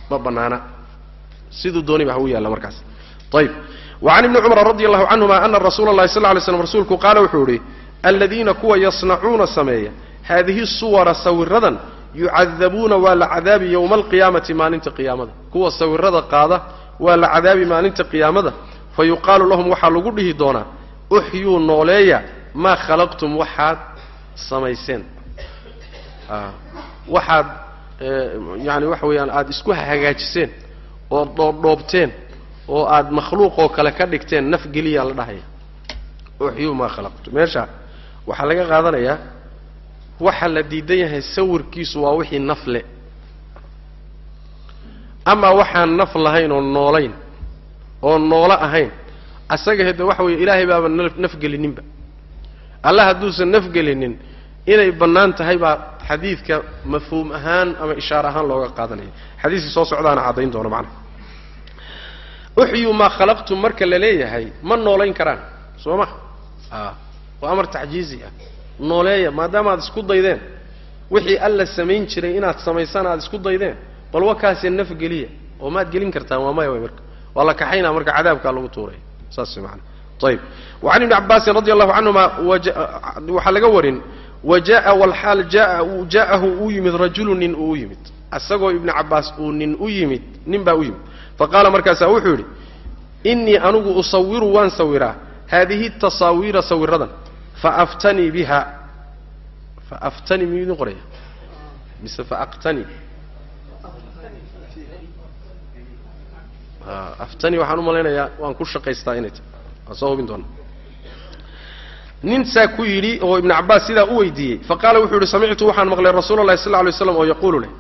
ma bannaana. Siduu dooniba ha u yaalla markaas. Ayib wacan ibni cumar radi allahu canhuma ana rasuula allahi sal ly slam rasuulku qaala wuxuu yihi aladiina kuwa yasnacuuna sameeya haadihi suwara sawiradan yucadabuuna waa la cadaabi yowma alqiyaamati maalinta qiyaamada. Kuwa sawirada qaada waa la cadaabi maalinta qiyaamada fa yuqaalu lahum waxaa lagu dhihi doonaa uxyuu nooleeya maa khalaqtum waxaad samayseen waxaad yani waxa weeyaan aada isku hagaajiseen oo dhoobdhoobteen oo aad makhluuqoo kale ka dhigteen naf geliyaa la dhahaya uxyuu maa khalaqtum meesha waxaa laga qaadanayaa waxa la diidan yahay sawirkiisu waa wixii naf le amaa waxaan naf lahayn oo noolayn oo noolo ahayn. Asaga hede waxa weeye ilaahay baaba nafgelininba alla hadduusan nafgelinin inay bannaan tahay baa xadiidka mafhuum ahaan ama ishaare ahaan looga qaadanaya xadiiskii soo socdaana caddayn doono macnaha uxyuu maa khalaqtum marka la leeyahay ma noolayn karaan. Soo ma? A waa amar tacjiizi ah. Nooleeya maadaama aad isku daydeen. Wixii alla samayn jiray inaad samaysaan aad isku daydeen. Bal wakaasee nafgeliya? Oo maad gelin kartaan waa maya way marka waa la kaxaynaa marka cadaabkaa lagu tuuraya saas maana ayib wacan ibni cabaasin radi allahu canhuma waxaa laga warin wa jaa walxaal jaa jaa'ahu uu yimid rajulu nin uu u yimid. Isagoo ibni cabbaas uu nin u yimid nin baa u yimid. Faqaala markaasaa wuxuu yidhi innii anugu usawiru waan sawiraa haadihi tasaawiira sawiradan. Faaftanii biha. Faaftanii miyuu idin qoraya mise faaqtanii aftani waxaan u malaynayaa waan ku shaqaystaa inay tahay. Waan soo hubin doonaa. Nin saa ku yidhi oo ibnu cabbaas sidaa u weydiiyey fa qaala wuxuu yihi samictu waxaan maqlay rasuula allahi sal lla alay waslam oo yaquulu leh.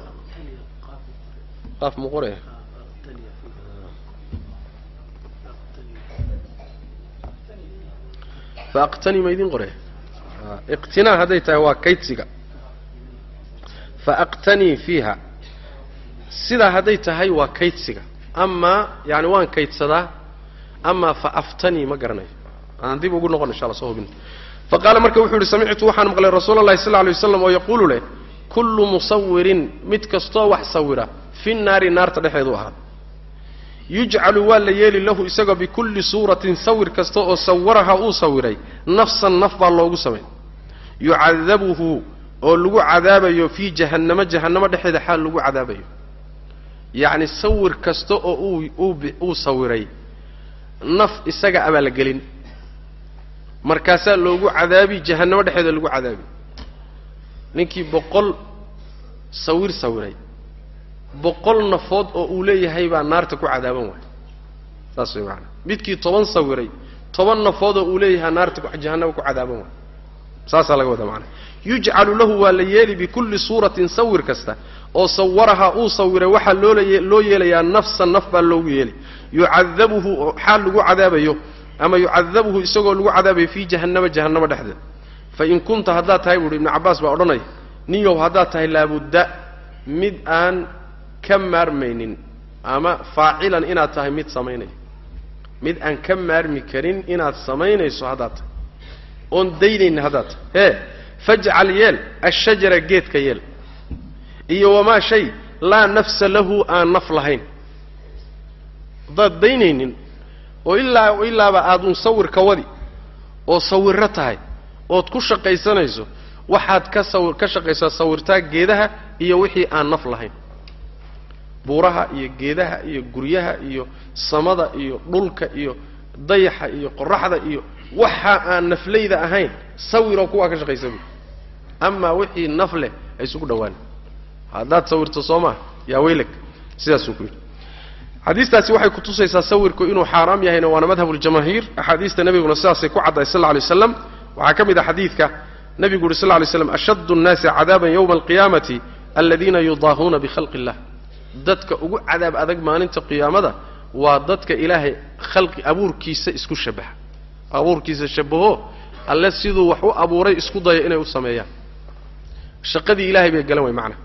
Qaaf mu qoraya fa aqtani ma idin qoraya iqtinaa hadday tahay waa kaydsiga. Fa aqtanii fiiha. Sidaa hadday tahay waa kaydsiga amaa yani waan kaydsadaa amaa fa aftanii ma garanayo. Aan dib ugu noqon insha alla soo hubin. Fa qaala marka wuxuu yihi samictu waxaan maqlay rasuula allahi sal alay waslam oo yaquulu leh kullu musawirin mid kastoo wax sawira fi naari naarta dhexeedu ahaa. Yujcalu waa la yeeli lahu isagoo bikulli suuratin sawir kasta oo sawaraha uu sawiray nafsan naf baa loogu samay yucadabuhu oo lagu cadaabayo fii jahannamo jahannamo dhexeeda xaal lagu cadaabayo yacni sawir kasta oo uu sawiray. Naf isaga abaa la gelin. Markaasaa loogu cadaabi jahannamo dhexeeda lagu cadaabi. Ninkii boqol sawir sawiray. Boqol nafood oo uu leeyahay baa naarta ku cadaaban waay saas way macanaa midkii toban sawiray toban nafood oo uu leeyahay naarta jahannama ku cadaaban waay saasaa laga wadaa macana yujcalu lahu waa la yeeli bikulli suuratin sawir kasta oo sawaraha uu sawiray waxaa loolay loo yeelayaa nafsan naf baa loogu yeeli yucadabuhu xaal lagu cadaabayo ama yucadabuhu isagoo lagu cadaabayo fii jahannama jahannamo dhexdeeda. Fain kunta haddaad tahay buuhi ibnu cabbaas baa odhanaya ninyow haddaad tahay laabudda mid aan ka maarmaynin ama faacilan inaad tahay mid samaynaya. Mid aan ka maarmi karin inaad samaynayso haddaad tahay. Oon daynaynin haddaad tahay. Hee fajcal yeel ashajara geedka yeel iyo wamaa shay laa nafsa lahu aan naf lahayn. Haddaad daynaynin oo ilaa ilaaba aad un sawirka wadi oo sawirro tahay ood ku shaqaysanayso waxaad ka sawir ka shaqaysaa sawirtaa geedaha iyo wixii aan naf lahayn. Buuraha iyo geedaha iyo guryaha iyo samada iyo dhulka iyo dayaxa iyo qoraxda iyo waxa aan naflayda ahayn sawiroo kuwaa ka shaqaysa buy amaa wixii naf leh ha isugu dhowaan haddaad sawirto soo maa yaa weylag sidaasuu ku yidhi. Xadiistaasi waxay kutusaysaa sawirku inuu xaaraam yahayna waana madhabuljamaahiir axaadiista nebiguna sidaasay ku caddahay sal alay waslam waxaa ka mid ah xadiidka nebigu uhi sal lay slam ashaddu nnaasi cadaaban yowma alqiyaamati aladiina yudaahuuna bikhalqi illah dadka ugu cadaab adag maalinta qiyaamada waa dadka ilaahay khalqi abuurkiisa isku shabaha. Abuurkiisa shabaho alle siduu wax u abuuray isku daya inay u sameeyaan. Shaqadii ilaahay bay galeen way macna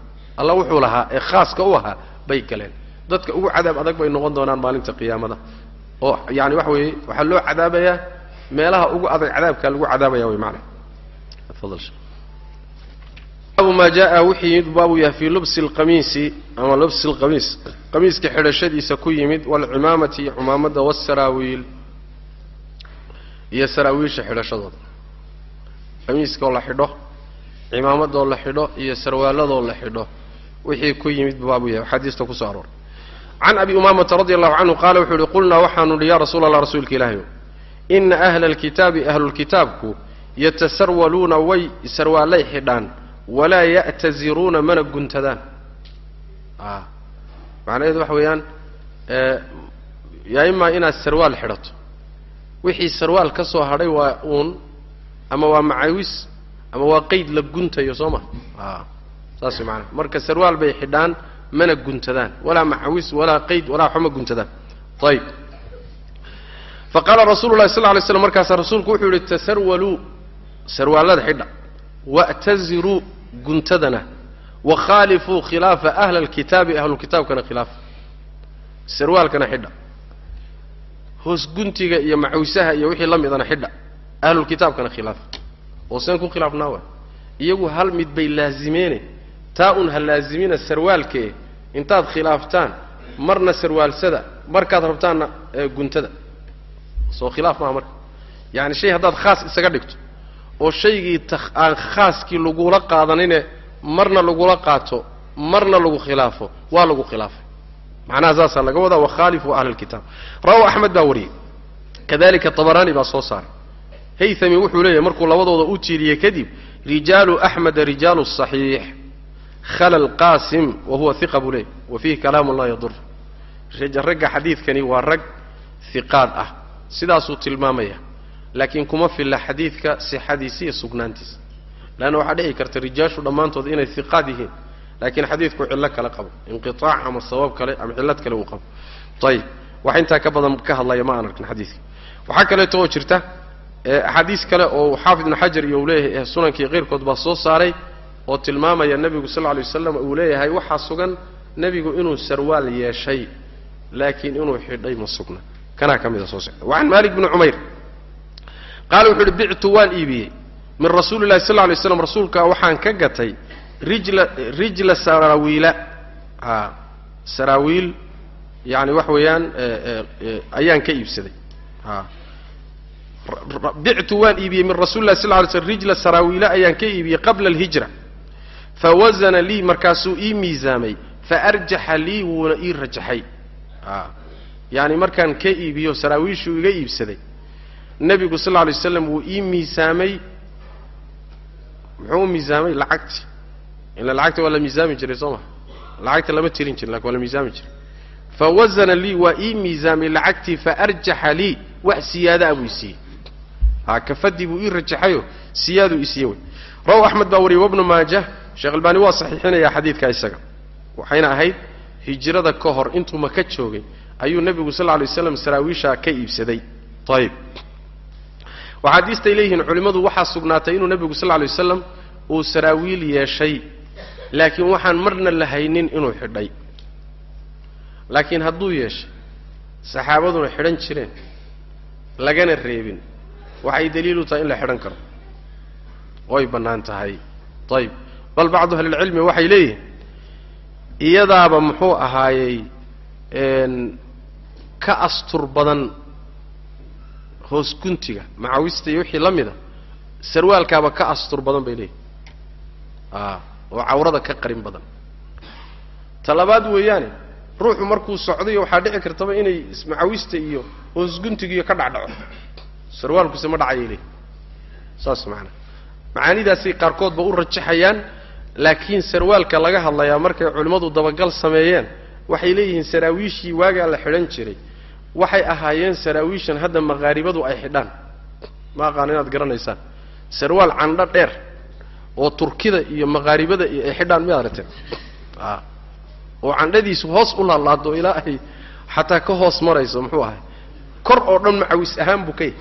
alla wuxuu lahaa ee khaaska u ahaa bay galeen. Dadka ugu cadaab adag bay noqon doonaan maalinta qiyaamada. Oo yani waxa weeye waxaa loo cadaabayaa meelaha ugu adag cadaabka lagu cadaabaya way macna baabu maa jaa wixii yimid baabu yahay fii lubsi alqamiisi ama lubsi alqamiis qamiiska xidhashadiisa ku yimid waalcimaamati iyo cumaamadda waasaraawiil iyo saraawiilsha xidhashadooda qamiiskaoo la xidho cimaamadoo la xidho iyo sarwaaladoo la xidho wixii ku yimid yahay xadiista ku soo arooray can abi umaamata radi allahu canhu qaala wuxuu uhi qulnaa waxaanu idhi ya rasuula allah rasuulka ilaahayo ina ahla alkitaabi ahlulkitaabku yatasarwaluuna way sarwaalay xidhaan walaa ya'taziruuna mana guntadaan. A macnaheedu waxa weeyaan yaa imaa inaad sarwaal xidhato. Wixii sarwaal ka soo hadhay waa uun ama waa macawis ama waa qeyd la guntayo soo ma? A saas way maanaa marka sarwaal bay xidhaan mana guntadaan. Walaa macawis walaa qeyd walaa waxba ma guntadaan. Ayib fa qaala rasulu llahi sal ly slam markaasaa rasuulku wuxuu yihi tasarwaluu sarwaallada xidha. Wa'taziruu guntadana. Wakhaalifuu khilaafa ahla alkitaabi ahlulkitaabkana khilaafa. Sarwaalkana xidha. Hoos guntiga iyo macawisaha iyo wixii la midana xidha. Ahlulkitaabkana khilaafa. Oo seen ku khilaafnaa wa iyagu hal mid bay laazimeene taa un ha laazimina sarwaalkee intaad khilaaftaan marna sarwaalsada markaad rabtaanna guntada. Soo khilaaf maaha marka. Yaani shay haddaad khaas isaga dhigto oo shaygii aan khaaskii lagula qaadanine marna lagula qaato marna lagu khilaafo waa lagu khilaafay. Macnaha saasaa laga wadaa wakhaalifu ahla lkitaab rawahu axmed baa wariyey. Kadalika tabaraani baa soo saaray. Haythami wuxuu leeyahay markuu labadooda u tiiriyey kadib rijaalu axmeda rijaalu صaxiix khala lqaasim wa huwa hiqa buu leeyahy wa fiihi kalaamu la yadur ragga xadiidkani waa rag hiqaad ah sidaasuu tilmaamaya laakiin kuma filla xadiidka sixadiisa iyo sugnaantiisa leanna waxaa dhici karta rijaashu dhammaantood inay hiqaad yihiin laakiin xadiidku cillo kale qabo inqiaac ama sabab kale ama cillad kale uu qabo ayib wax intaa ka badan ka hadlaya ma aan arkin xadiidka waxaa kaleeto oo jirta axaadiis kale oo xaafid ibnu xajar iyo uu leeyahay sunankii keyrkood baa soo saaray oo tilmaamaya nebigu sal lla lay uu leeyahay waxaa sugan nebigu inuu sarwaal yeeshay laakiin inuu xidhay ma sugna. Kanaa ka mida soo socda wacan malik bni cumayr qaala wuxu uhi bictu waan iibiyey. Min rasuuli llahi sal lla lay slam waxaan ka gatay rijla rijla saraawiila a saraawiil yani wax weeyaan ayaan ka iibsaday. A bictu waan iibiyey min rasuli lah sal ly slm rijla saraawiila ayaan ka iibiyey qabla alhijra fawasana lii markaasuu ii miisaamay faarjaxa lii wuuna ii rajaxay yani markaan ka iibiyo saraawiishuu iga iibsaday nebigu sal lla alay slam wuu ii miisaamay muxuu u miisaamay lacagti ila lacagta waa la miisaami jiray soo ma lacagta lama tirin jirin laakiin waa la miisaami jiray fawasana lii waa ii miisaamay lacagtii faarjaxa lii wax siyaadaa buu isiiyey kafadii buu ii rajaxayo siyaaduu isiiye wey rawaw axmed baa wariyey wabnu maaja sheekh albaani waa saxiixinayaa xadiidka isaga waxayna ahayd hijrada ka hor intuu maka joogay ayuu nebigu sal alay waslam saraawiishaa ka iibsaday. Ayib waxaadiistay leeyihiin culimmadu waxaa sugnaatay inuu nebigu sal alay wasalam uu saraawiil yeeshay laakiin waxaan marna la haynin inuu xidhay. Laakiin hadduu yeeshay saxaabaduna xidhan jireen lagana reebin. Waxay daliilu tahay in la xidhan karo. Way bannaan tahay. Ayib bal bacdu ahlilcilmi waxay leeyihiin iyadaaba muxuu ahaayey ka astur badan hoos guntiga macawista iyo wixii la mida sarwaalkaaba ka astur badan bay leeyihiin a oo cawrada ka qarin badan. Ta labaad weeyaane ruuxu markuu socdayo waxaa dhici kartaba inay macawista iyo hoos guntigiiyo ka dhacdhaco. Sarwaalkuse ma dhacayay leeyihiin saas macanaa macaanidaasay qaarkoodba u rajaxayaan laakiin sarwaalka laga hadlayaa markay culimmadu dabagal sameeyeen waxay leeyihiin saraawiishii waagaa la xidhan jiray. Waxay ahaayeen saraawiishan hadda maqaaribadu ay xidhaan. Ma aqaan inaad garanaysaan. Sarwaal candho dheer oo turkida iyo maqaaribada iyo ay xidhaan miyaad aragteen a oo candhadiisu hoos u laalaado ilaa ay xataa ka hoos marayso muxuu ahay kor oo dhan macawis ahaan buu ka yahay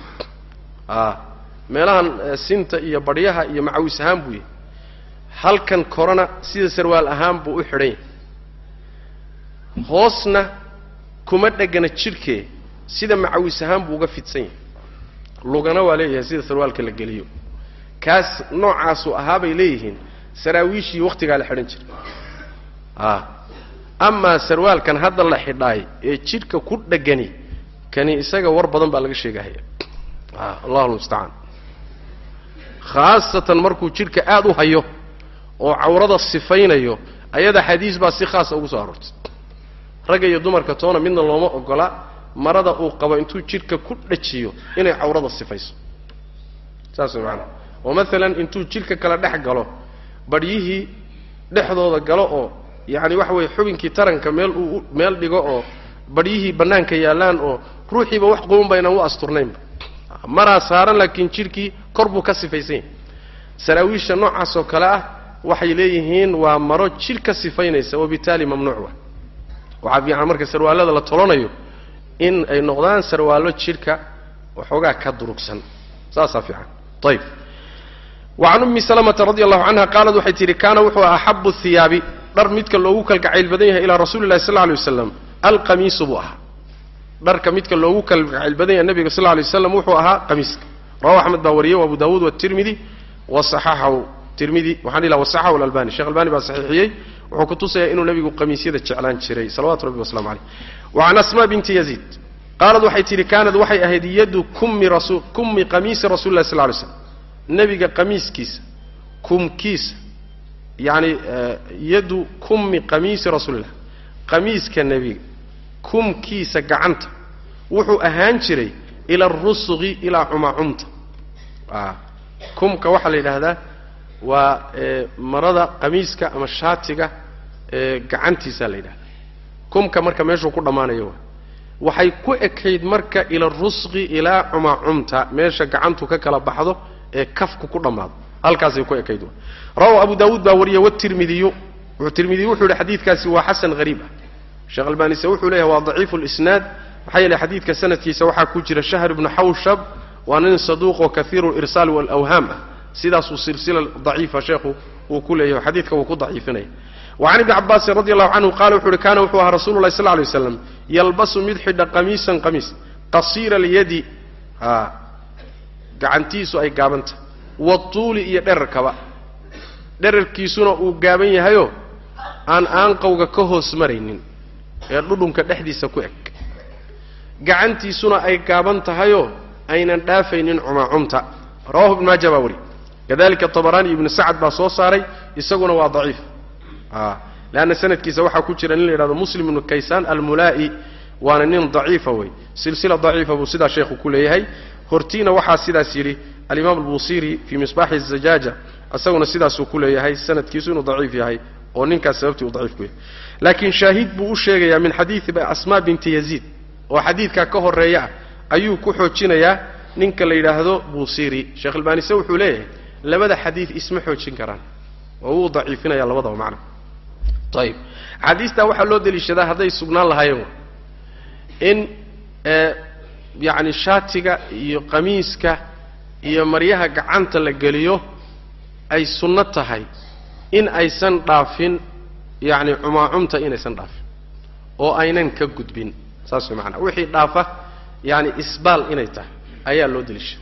a meelahan sinta iyo baryaha iyo macawis ahaan buu yahay halkan korona sida sarwaal ahaan buu u xidhan yahay hoosna kuma dhegana jidhkee sida macawis ahaan buu uga fidsan yahay. Lugana waa leeyahay sida sarwaalka la geliyo. Kaas noocaasuu ahaa bay leeyihiin saraawiishii wakhtigaa la xidhan jiray. A amaa sarwaalkan hadda la xidhaay ee jidhka ku dhegani kani isaga war badan baa laga sheegahaya a allahu lmustacaan khaasatan markuu jidhka aada u hayo oo cawrada sifaynayo ayada xadiis baa si khaasa ugu soo aroortay ragga iyo dumarka toona midna looma ogola marada uu qabo intuu jidhka ku dhajiyo inay cawrada sifayso. Saas way macanaa oo maalan intuu jidhka kala dhex galo badhyihii dhexdooda galo oo yacani waxa weeye xubinkii taranka meel uu meel dhigo oo badhyihii bannaanka yaallaan oo ruuxiiba wax quban ba inaan u asturnaynba maraa saaran laakiin jidhkii kor buu ka sifaysan yahay. Saraawiisha noocaas oo kale ah waxay leeyihiin waa maro jidh sifaynaysa wabitaali mamnuuc wa waxaa fiican marka sarwaallada la tolanayo in ay noqdaan sarwaallo jidhka waxoogaa ka durugsan. Saasaa fiican. Ayib wa ummi salamata radi allahu canha qaalad waxay tidhi kaana wuxuu axabu hiyaabi dhar midka loogu kalgacayl badan yahay ilaa rasuli llahi sal alay waslam alqamiisu buu ahaa. Dharka midka loogu kalgacayl badan yahay nabiga sal alay waslam wuxuu ahaa qamiiska. Rawahu axmed baa wariyey abu dawuud watirmidi wasaxaxahu tirmidi waxaan ilaha wasaxahu alalbani. Shekh albani baa saxiixiyey wuxuu ku tusayaa inuu nebigu qamiisyada jeclaan jiray. Salawatu rabbi waslamu caleyh wa can asma binti yaziid qaalad waxay tidhi kaanad waxay ahayd yadu kummi qamiisi rasuli llahi sal alay slam nebiga qamiiskiisa kumkiisa yacani yadu kummi qamiisi rasuulillah qamiiska nebiga kumkiisa gacanta wuxuu ahaan jiray ila arusqi ilaa cumacumta kumka waxaa la yidhaahdaa waa marada qamiiska ama shaatiga gacantiisaa la yidhahda kumka marka meeshuu ku dhammaanayo waa waxay ku ekayd marka ila rusqi ilaa cumacumta meesha gacantu ka kala baxdo ee kafku ku dhammaado. Halkaasay ku ekayd rawahu abu daawuud baa wariyey watirmidiyu tirmidiy wuxuu yihi xadiidkaasi waa xasan hariib ah. Sheekh albanise wuxuu leeyahay waa daciifu lisnaad. Maxaa yeele xadiidka sanadkiisa waxaa ku jira shahr ibnu xawshab waa nin saduuq oo kaiiru lirsaal walawhaam ah sidaasuu silsila daciifa sheekhu uu ku leeyahay xadiidka wuu ku daciifinaya wacan ibni cabaasin radi allahu canhu qaala wuxu uhi kaana wuxuu ahaa rasulu sl ly waslam yalbasu mid xidha qamiisan qamiis qasiira alyadi. A gacantiisu ay gaabanta watuuli iyo dherarkaba. Dherarkiisuna uu gaaban yahayo aan aanqowga ka hoos maraynin ee dhudhunka dhexdiisa ku eg. Gacantiisuna ay gaaban tahayoo aynan dhaafaynin cumaacumta rawahu ibn maaja baa wari kadalika tabaraani ibnu sacad baa soo saaray isaguna waa daciif. Leanna sanadkiisa waxaa ku jira nin la yidhahdo muslim ibnu kaysaan almulaa'i waana nin daciifa wey. Silsila daciifa buu sidaa sheekhu ku leeyahay. Hortiina waxaa sidaas yidhi alimaam albusiri fii misbaaxi zajaaja isaguna sidaasuu ku leeyahay sanadkiisu inuu daciif yahay oo ninkaas sababtii uu daciif ku yahay. Laakiin shaahid buu u sheegayaa min xadiidi asmaa binti yaziid oo xadiidkaa ka horreeya ah ayuu ku xoojinayaa ninka la yidhaahdo busiri sheekh albaanise wuxuu leeyahay labada xadiid isma xoojin karaan. Oo wuu daciifinaya labadaba macna ayib axaadiistaa waxaa loo deliishadaa hadday sugnaan lahaayeen in yacni shaatiga iyo qamiiska iyo maryaha gacanta la geliyo ay sunno tahay in aysan dhaafin yacni cumaacumta inaysan dhaafin oo aynan ka gudbin. Saas way macanaa wixii dhaafa yaani isbaal inay tahay ayaa loo deliisha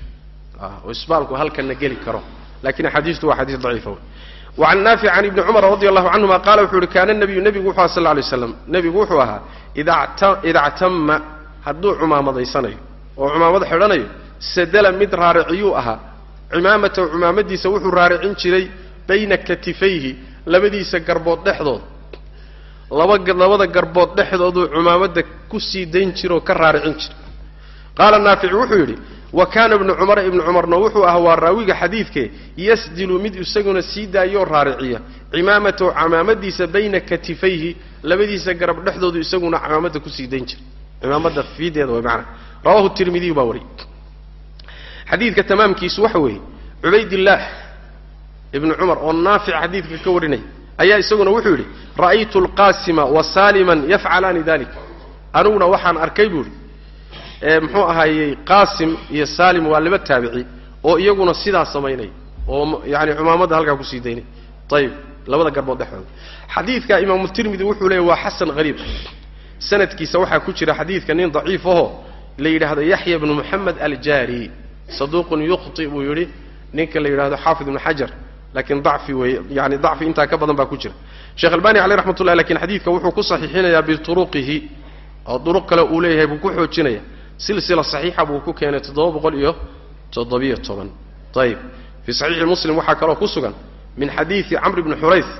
oo isbaalku halkanna geli karo laakiin axaadiistu waa xadiis daciifa wacan naafic can ibni cumar radi allahu canhuma qaala wuxuu yihi kaana nabiyu nebigu wuxu aha sal alay slam nebigu wuxuu ahaa ida ctama hadduu cumaamadaysanayo oo cumaamad xidhanayo sadala mid raariciyuu ahaa cimaamatahu cumaamadiisa wuxuu raaricin jiray bayna katifayhi labadiisa garbood dhexdood laba labada garbood dhexdooduu cumaamadda ku sii dayn jiroo ka raaricin jiray qaala naafic wuxuu yidhi wa kaana ibnu cumara ibnu cumarna wuxuu ahaa waa raawiga xadiidkee yasdilu mid isaguna sii daayoo raariciya. Cimaamatahu camaamadiisa bayna katifayhi labadiisa garab dhexdoodu isaguna camaamadda ku sii dayn jiray cimaamada fiideeda way macanaa rawahu tirmidiyu baa wariyey. Xadiidka tamaamkiisu waxa weeye cubaydillaah ibnu cumar oo naafic xadiidka ka warinaya ayaa isaguna wuxuu yidhi ra'aytu alqaasima wa saaliman yafcalaani dalik aniguna waxaan arkay buu idhi muxuu ahaayey qaasim iyo saalim waa laba taabici oo iyaguna sidaa samaynaya oo yani cumaamadda halkaa ku sii daynay. Ayib labada garbood dhexdooda. Xadiidka imaamu tirmidi wuxuu leeyahy waa xasan hariib sanadkiisa waxaa ku jira xadiidka nin daciif aho la yidhaahdo yaxya bnu moxamed aljaari. Saduuqun yukhti buu yidhi. Ninka la yidhahdo xaafid ibnu xajar. Laakiin dacfi weeye yani dacfi intaa ka badan baa ku jira. Sheekh albani caleyh raxmat ullahi laakiin xadiidka wuxuu ku saxiixinayaa bituruqihi oo duruq kale uu leeyahay buu ku xoojinaya silsila saxiixa buu ku keenay toddoba boqol iyo toddobiyo toban. Ayib fii saxiixi muslim waxaa kaloo ku sugan min xadiidi camr bni xurayth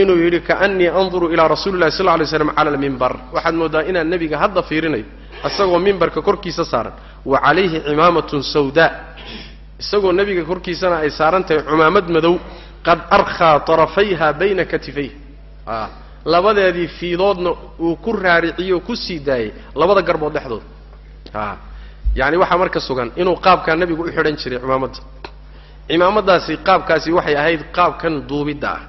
inuu yidhi kaanii anduru ilaa rasuuli llahi sal lla alay slam cala almimbar waxaad mooddaa inaan nebiga hadda fiirinayo isagoo mimbarka korkiisa saaran wa calayhi cimaamatun sawdaa isagoo nebiga korkiisana ay saaran tahay cumaamad madow qad arkhaa tarafayha bayna katifayh labadeedii fiidoodna uu ku raariciyo ku sii daayey labada garbood dhexdooda yani waxaa marka sugan inuu qaabkaa nebigu u xidhan jiray cimaamadda cimaamadaasi qaabkaasi waxay ahayd qaabkan duubidda ah.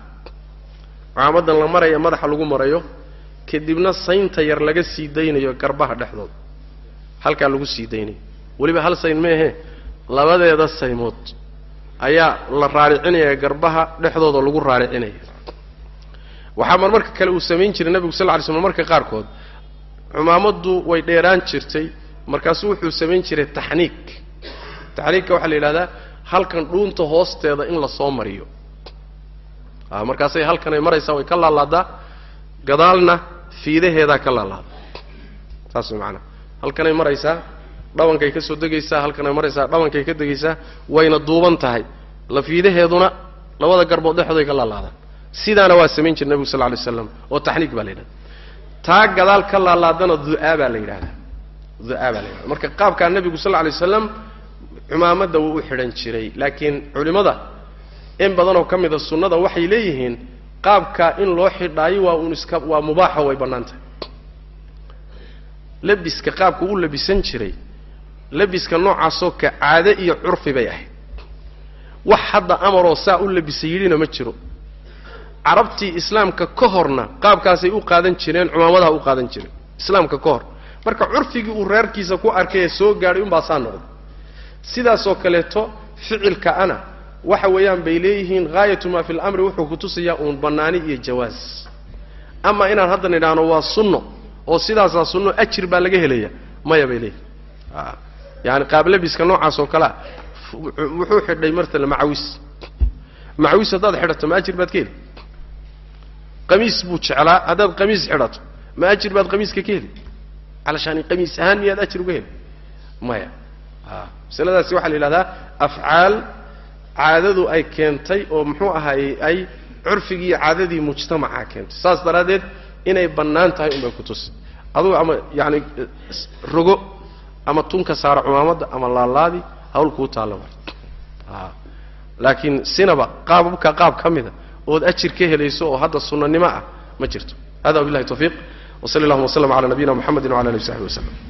Cimaamaddan la maraya madaxa lagu marayo kadibna saynta yar laga sii daynayo garbaha dhexdooda halkaa lagu sii daynayo weliba hal sayn meehe labadeeda saymood ayaa la raaricinaya garbaha dhexdooda lagu raaricinaya waxaa marmarka kale uu samayn jiray nebigu sal ly slm marka qaarkood. Cumaamaddu way dheeraan jirtay markaasuu wuxuu samayn jiray taxniik. Taxniikka waxaa la yidhahdaa halkan dhuunta hoosteeda in la soo mariyo. A markaasay halkanay maraysaa way ka laalaadaa gadaalna fiidaheedaa ka laalaada saas way macanaa halkanay maraysaa dhabankay ka soo degaysaa halkanay maraysaa dhabankay ka degaysaa wayna duuban tahay. La fiidaheeduna labada garbood dhexdooday ka laalaadaan sidaana waa samayn jira nebigu sal lla alay slam oo taxniik baa la yidhahda taa gadaal ka laalaadana du'aa baa la yidhahdaa du'aa baa la yidhahda marka qaabkaa nebigu sal lla alay waslam cumaamadda wuu u xidhan jiray. Laakiin culimmada in badanoo ka mida sunnada waxay leeyihiin qaabkaa in loo xidhaayo waa uun iska waa mubaaxa way bannaan tahay labiska qaabku u labisan jiray labiska noocaasoo ka caade iyo curfi bay ahayd. Wax hadda amaroo saa u labisa yidhina ma jiro. Carabtii islaamka ka horna qaabkaasay u qaadan jireen cumaamadaha u qaadan jireen. Islaamka ka hor marka curfigii uu reerkiisa ku arkay ee soo gaadhay unbaa saa noqday. Sidaasoo kaleeto ficilka ana waxa weeyaan bay leeyihiin haayatu maa fi lamri wuxuu kutusayaa uun bannaani iyo jawaas. Ama inaan hadda nidhaahno waa sunno oo sidaasaa sunno ajir baa laga helaya maya bay leeyihiin yaani qaablabiska noocaas oo kalea wuxuu xidhay martala macawis. Macawis haddaad xidhato ma ajir baad ka heli. Qamiis buu jeclaa haddaad qamiis xidhato ma ajir baad qamiiska ka heli calashaani qamiis ahaan miyaad ajir uga heli maya. Masaladaasi waxaa la yidhahdaa afcaal caadadu ay keentay oo muxuu ahaayey ay curfigii iyo caadadii mujtamaca keentay. Saas daraaddeed inay bannaan tahay unbay ku tusi adugu ama yaani rogo ama tunka saara cumaamadda ama laalaadi hawl kuu taalla way laakiin sinaba qaababka qaab ka mida ood ajir ka helayso oo hadda sunnanimo ah ma jirto. Hada wabillahi tawfiiq wsal llahuma wslm cala nabiyina mxamedi wala ali w saxbi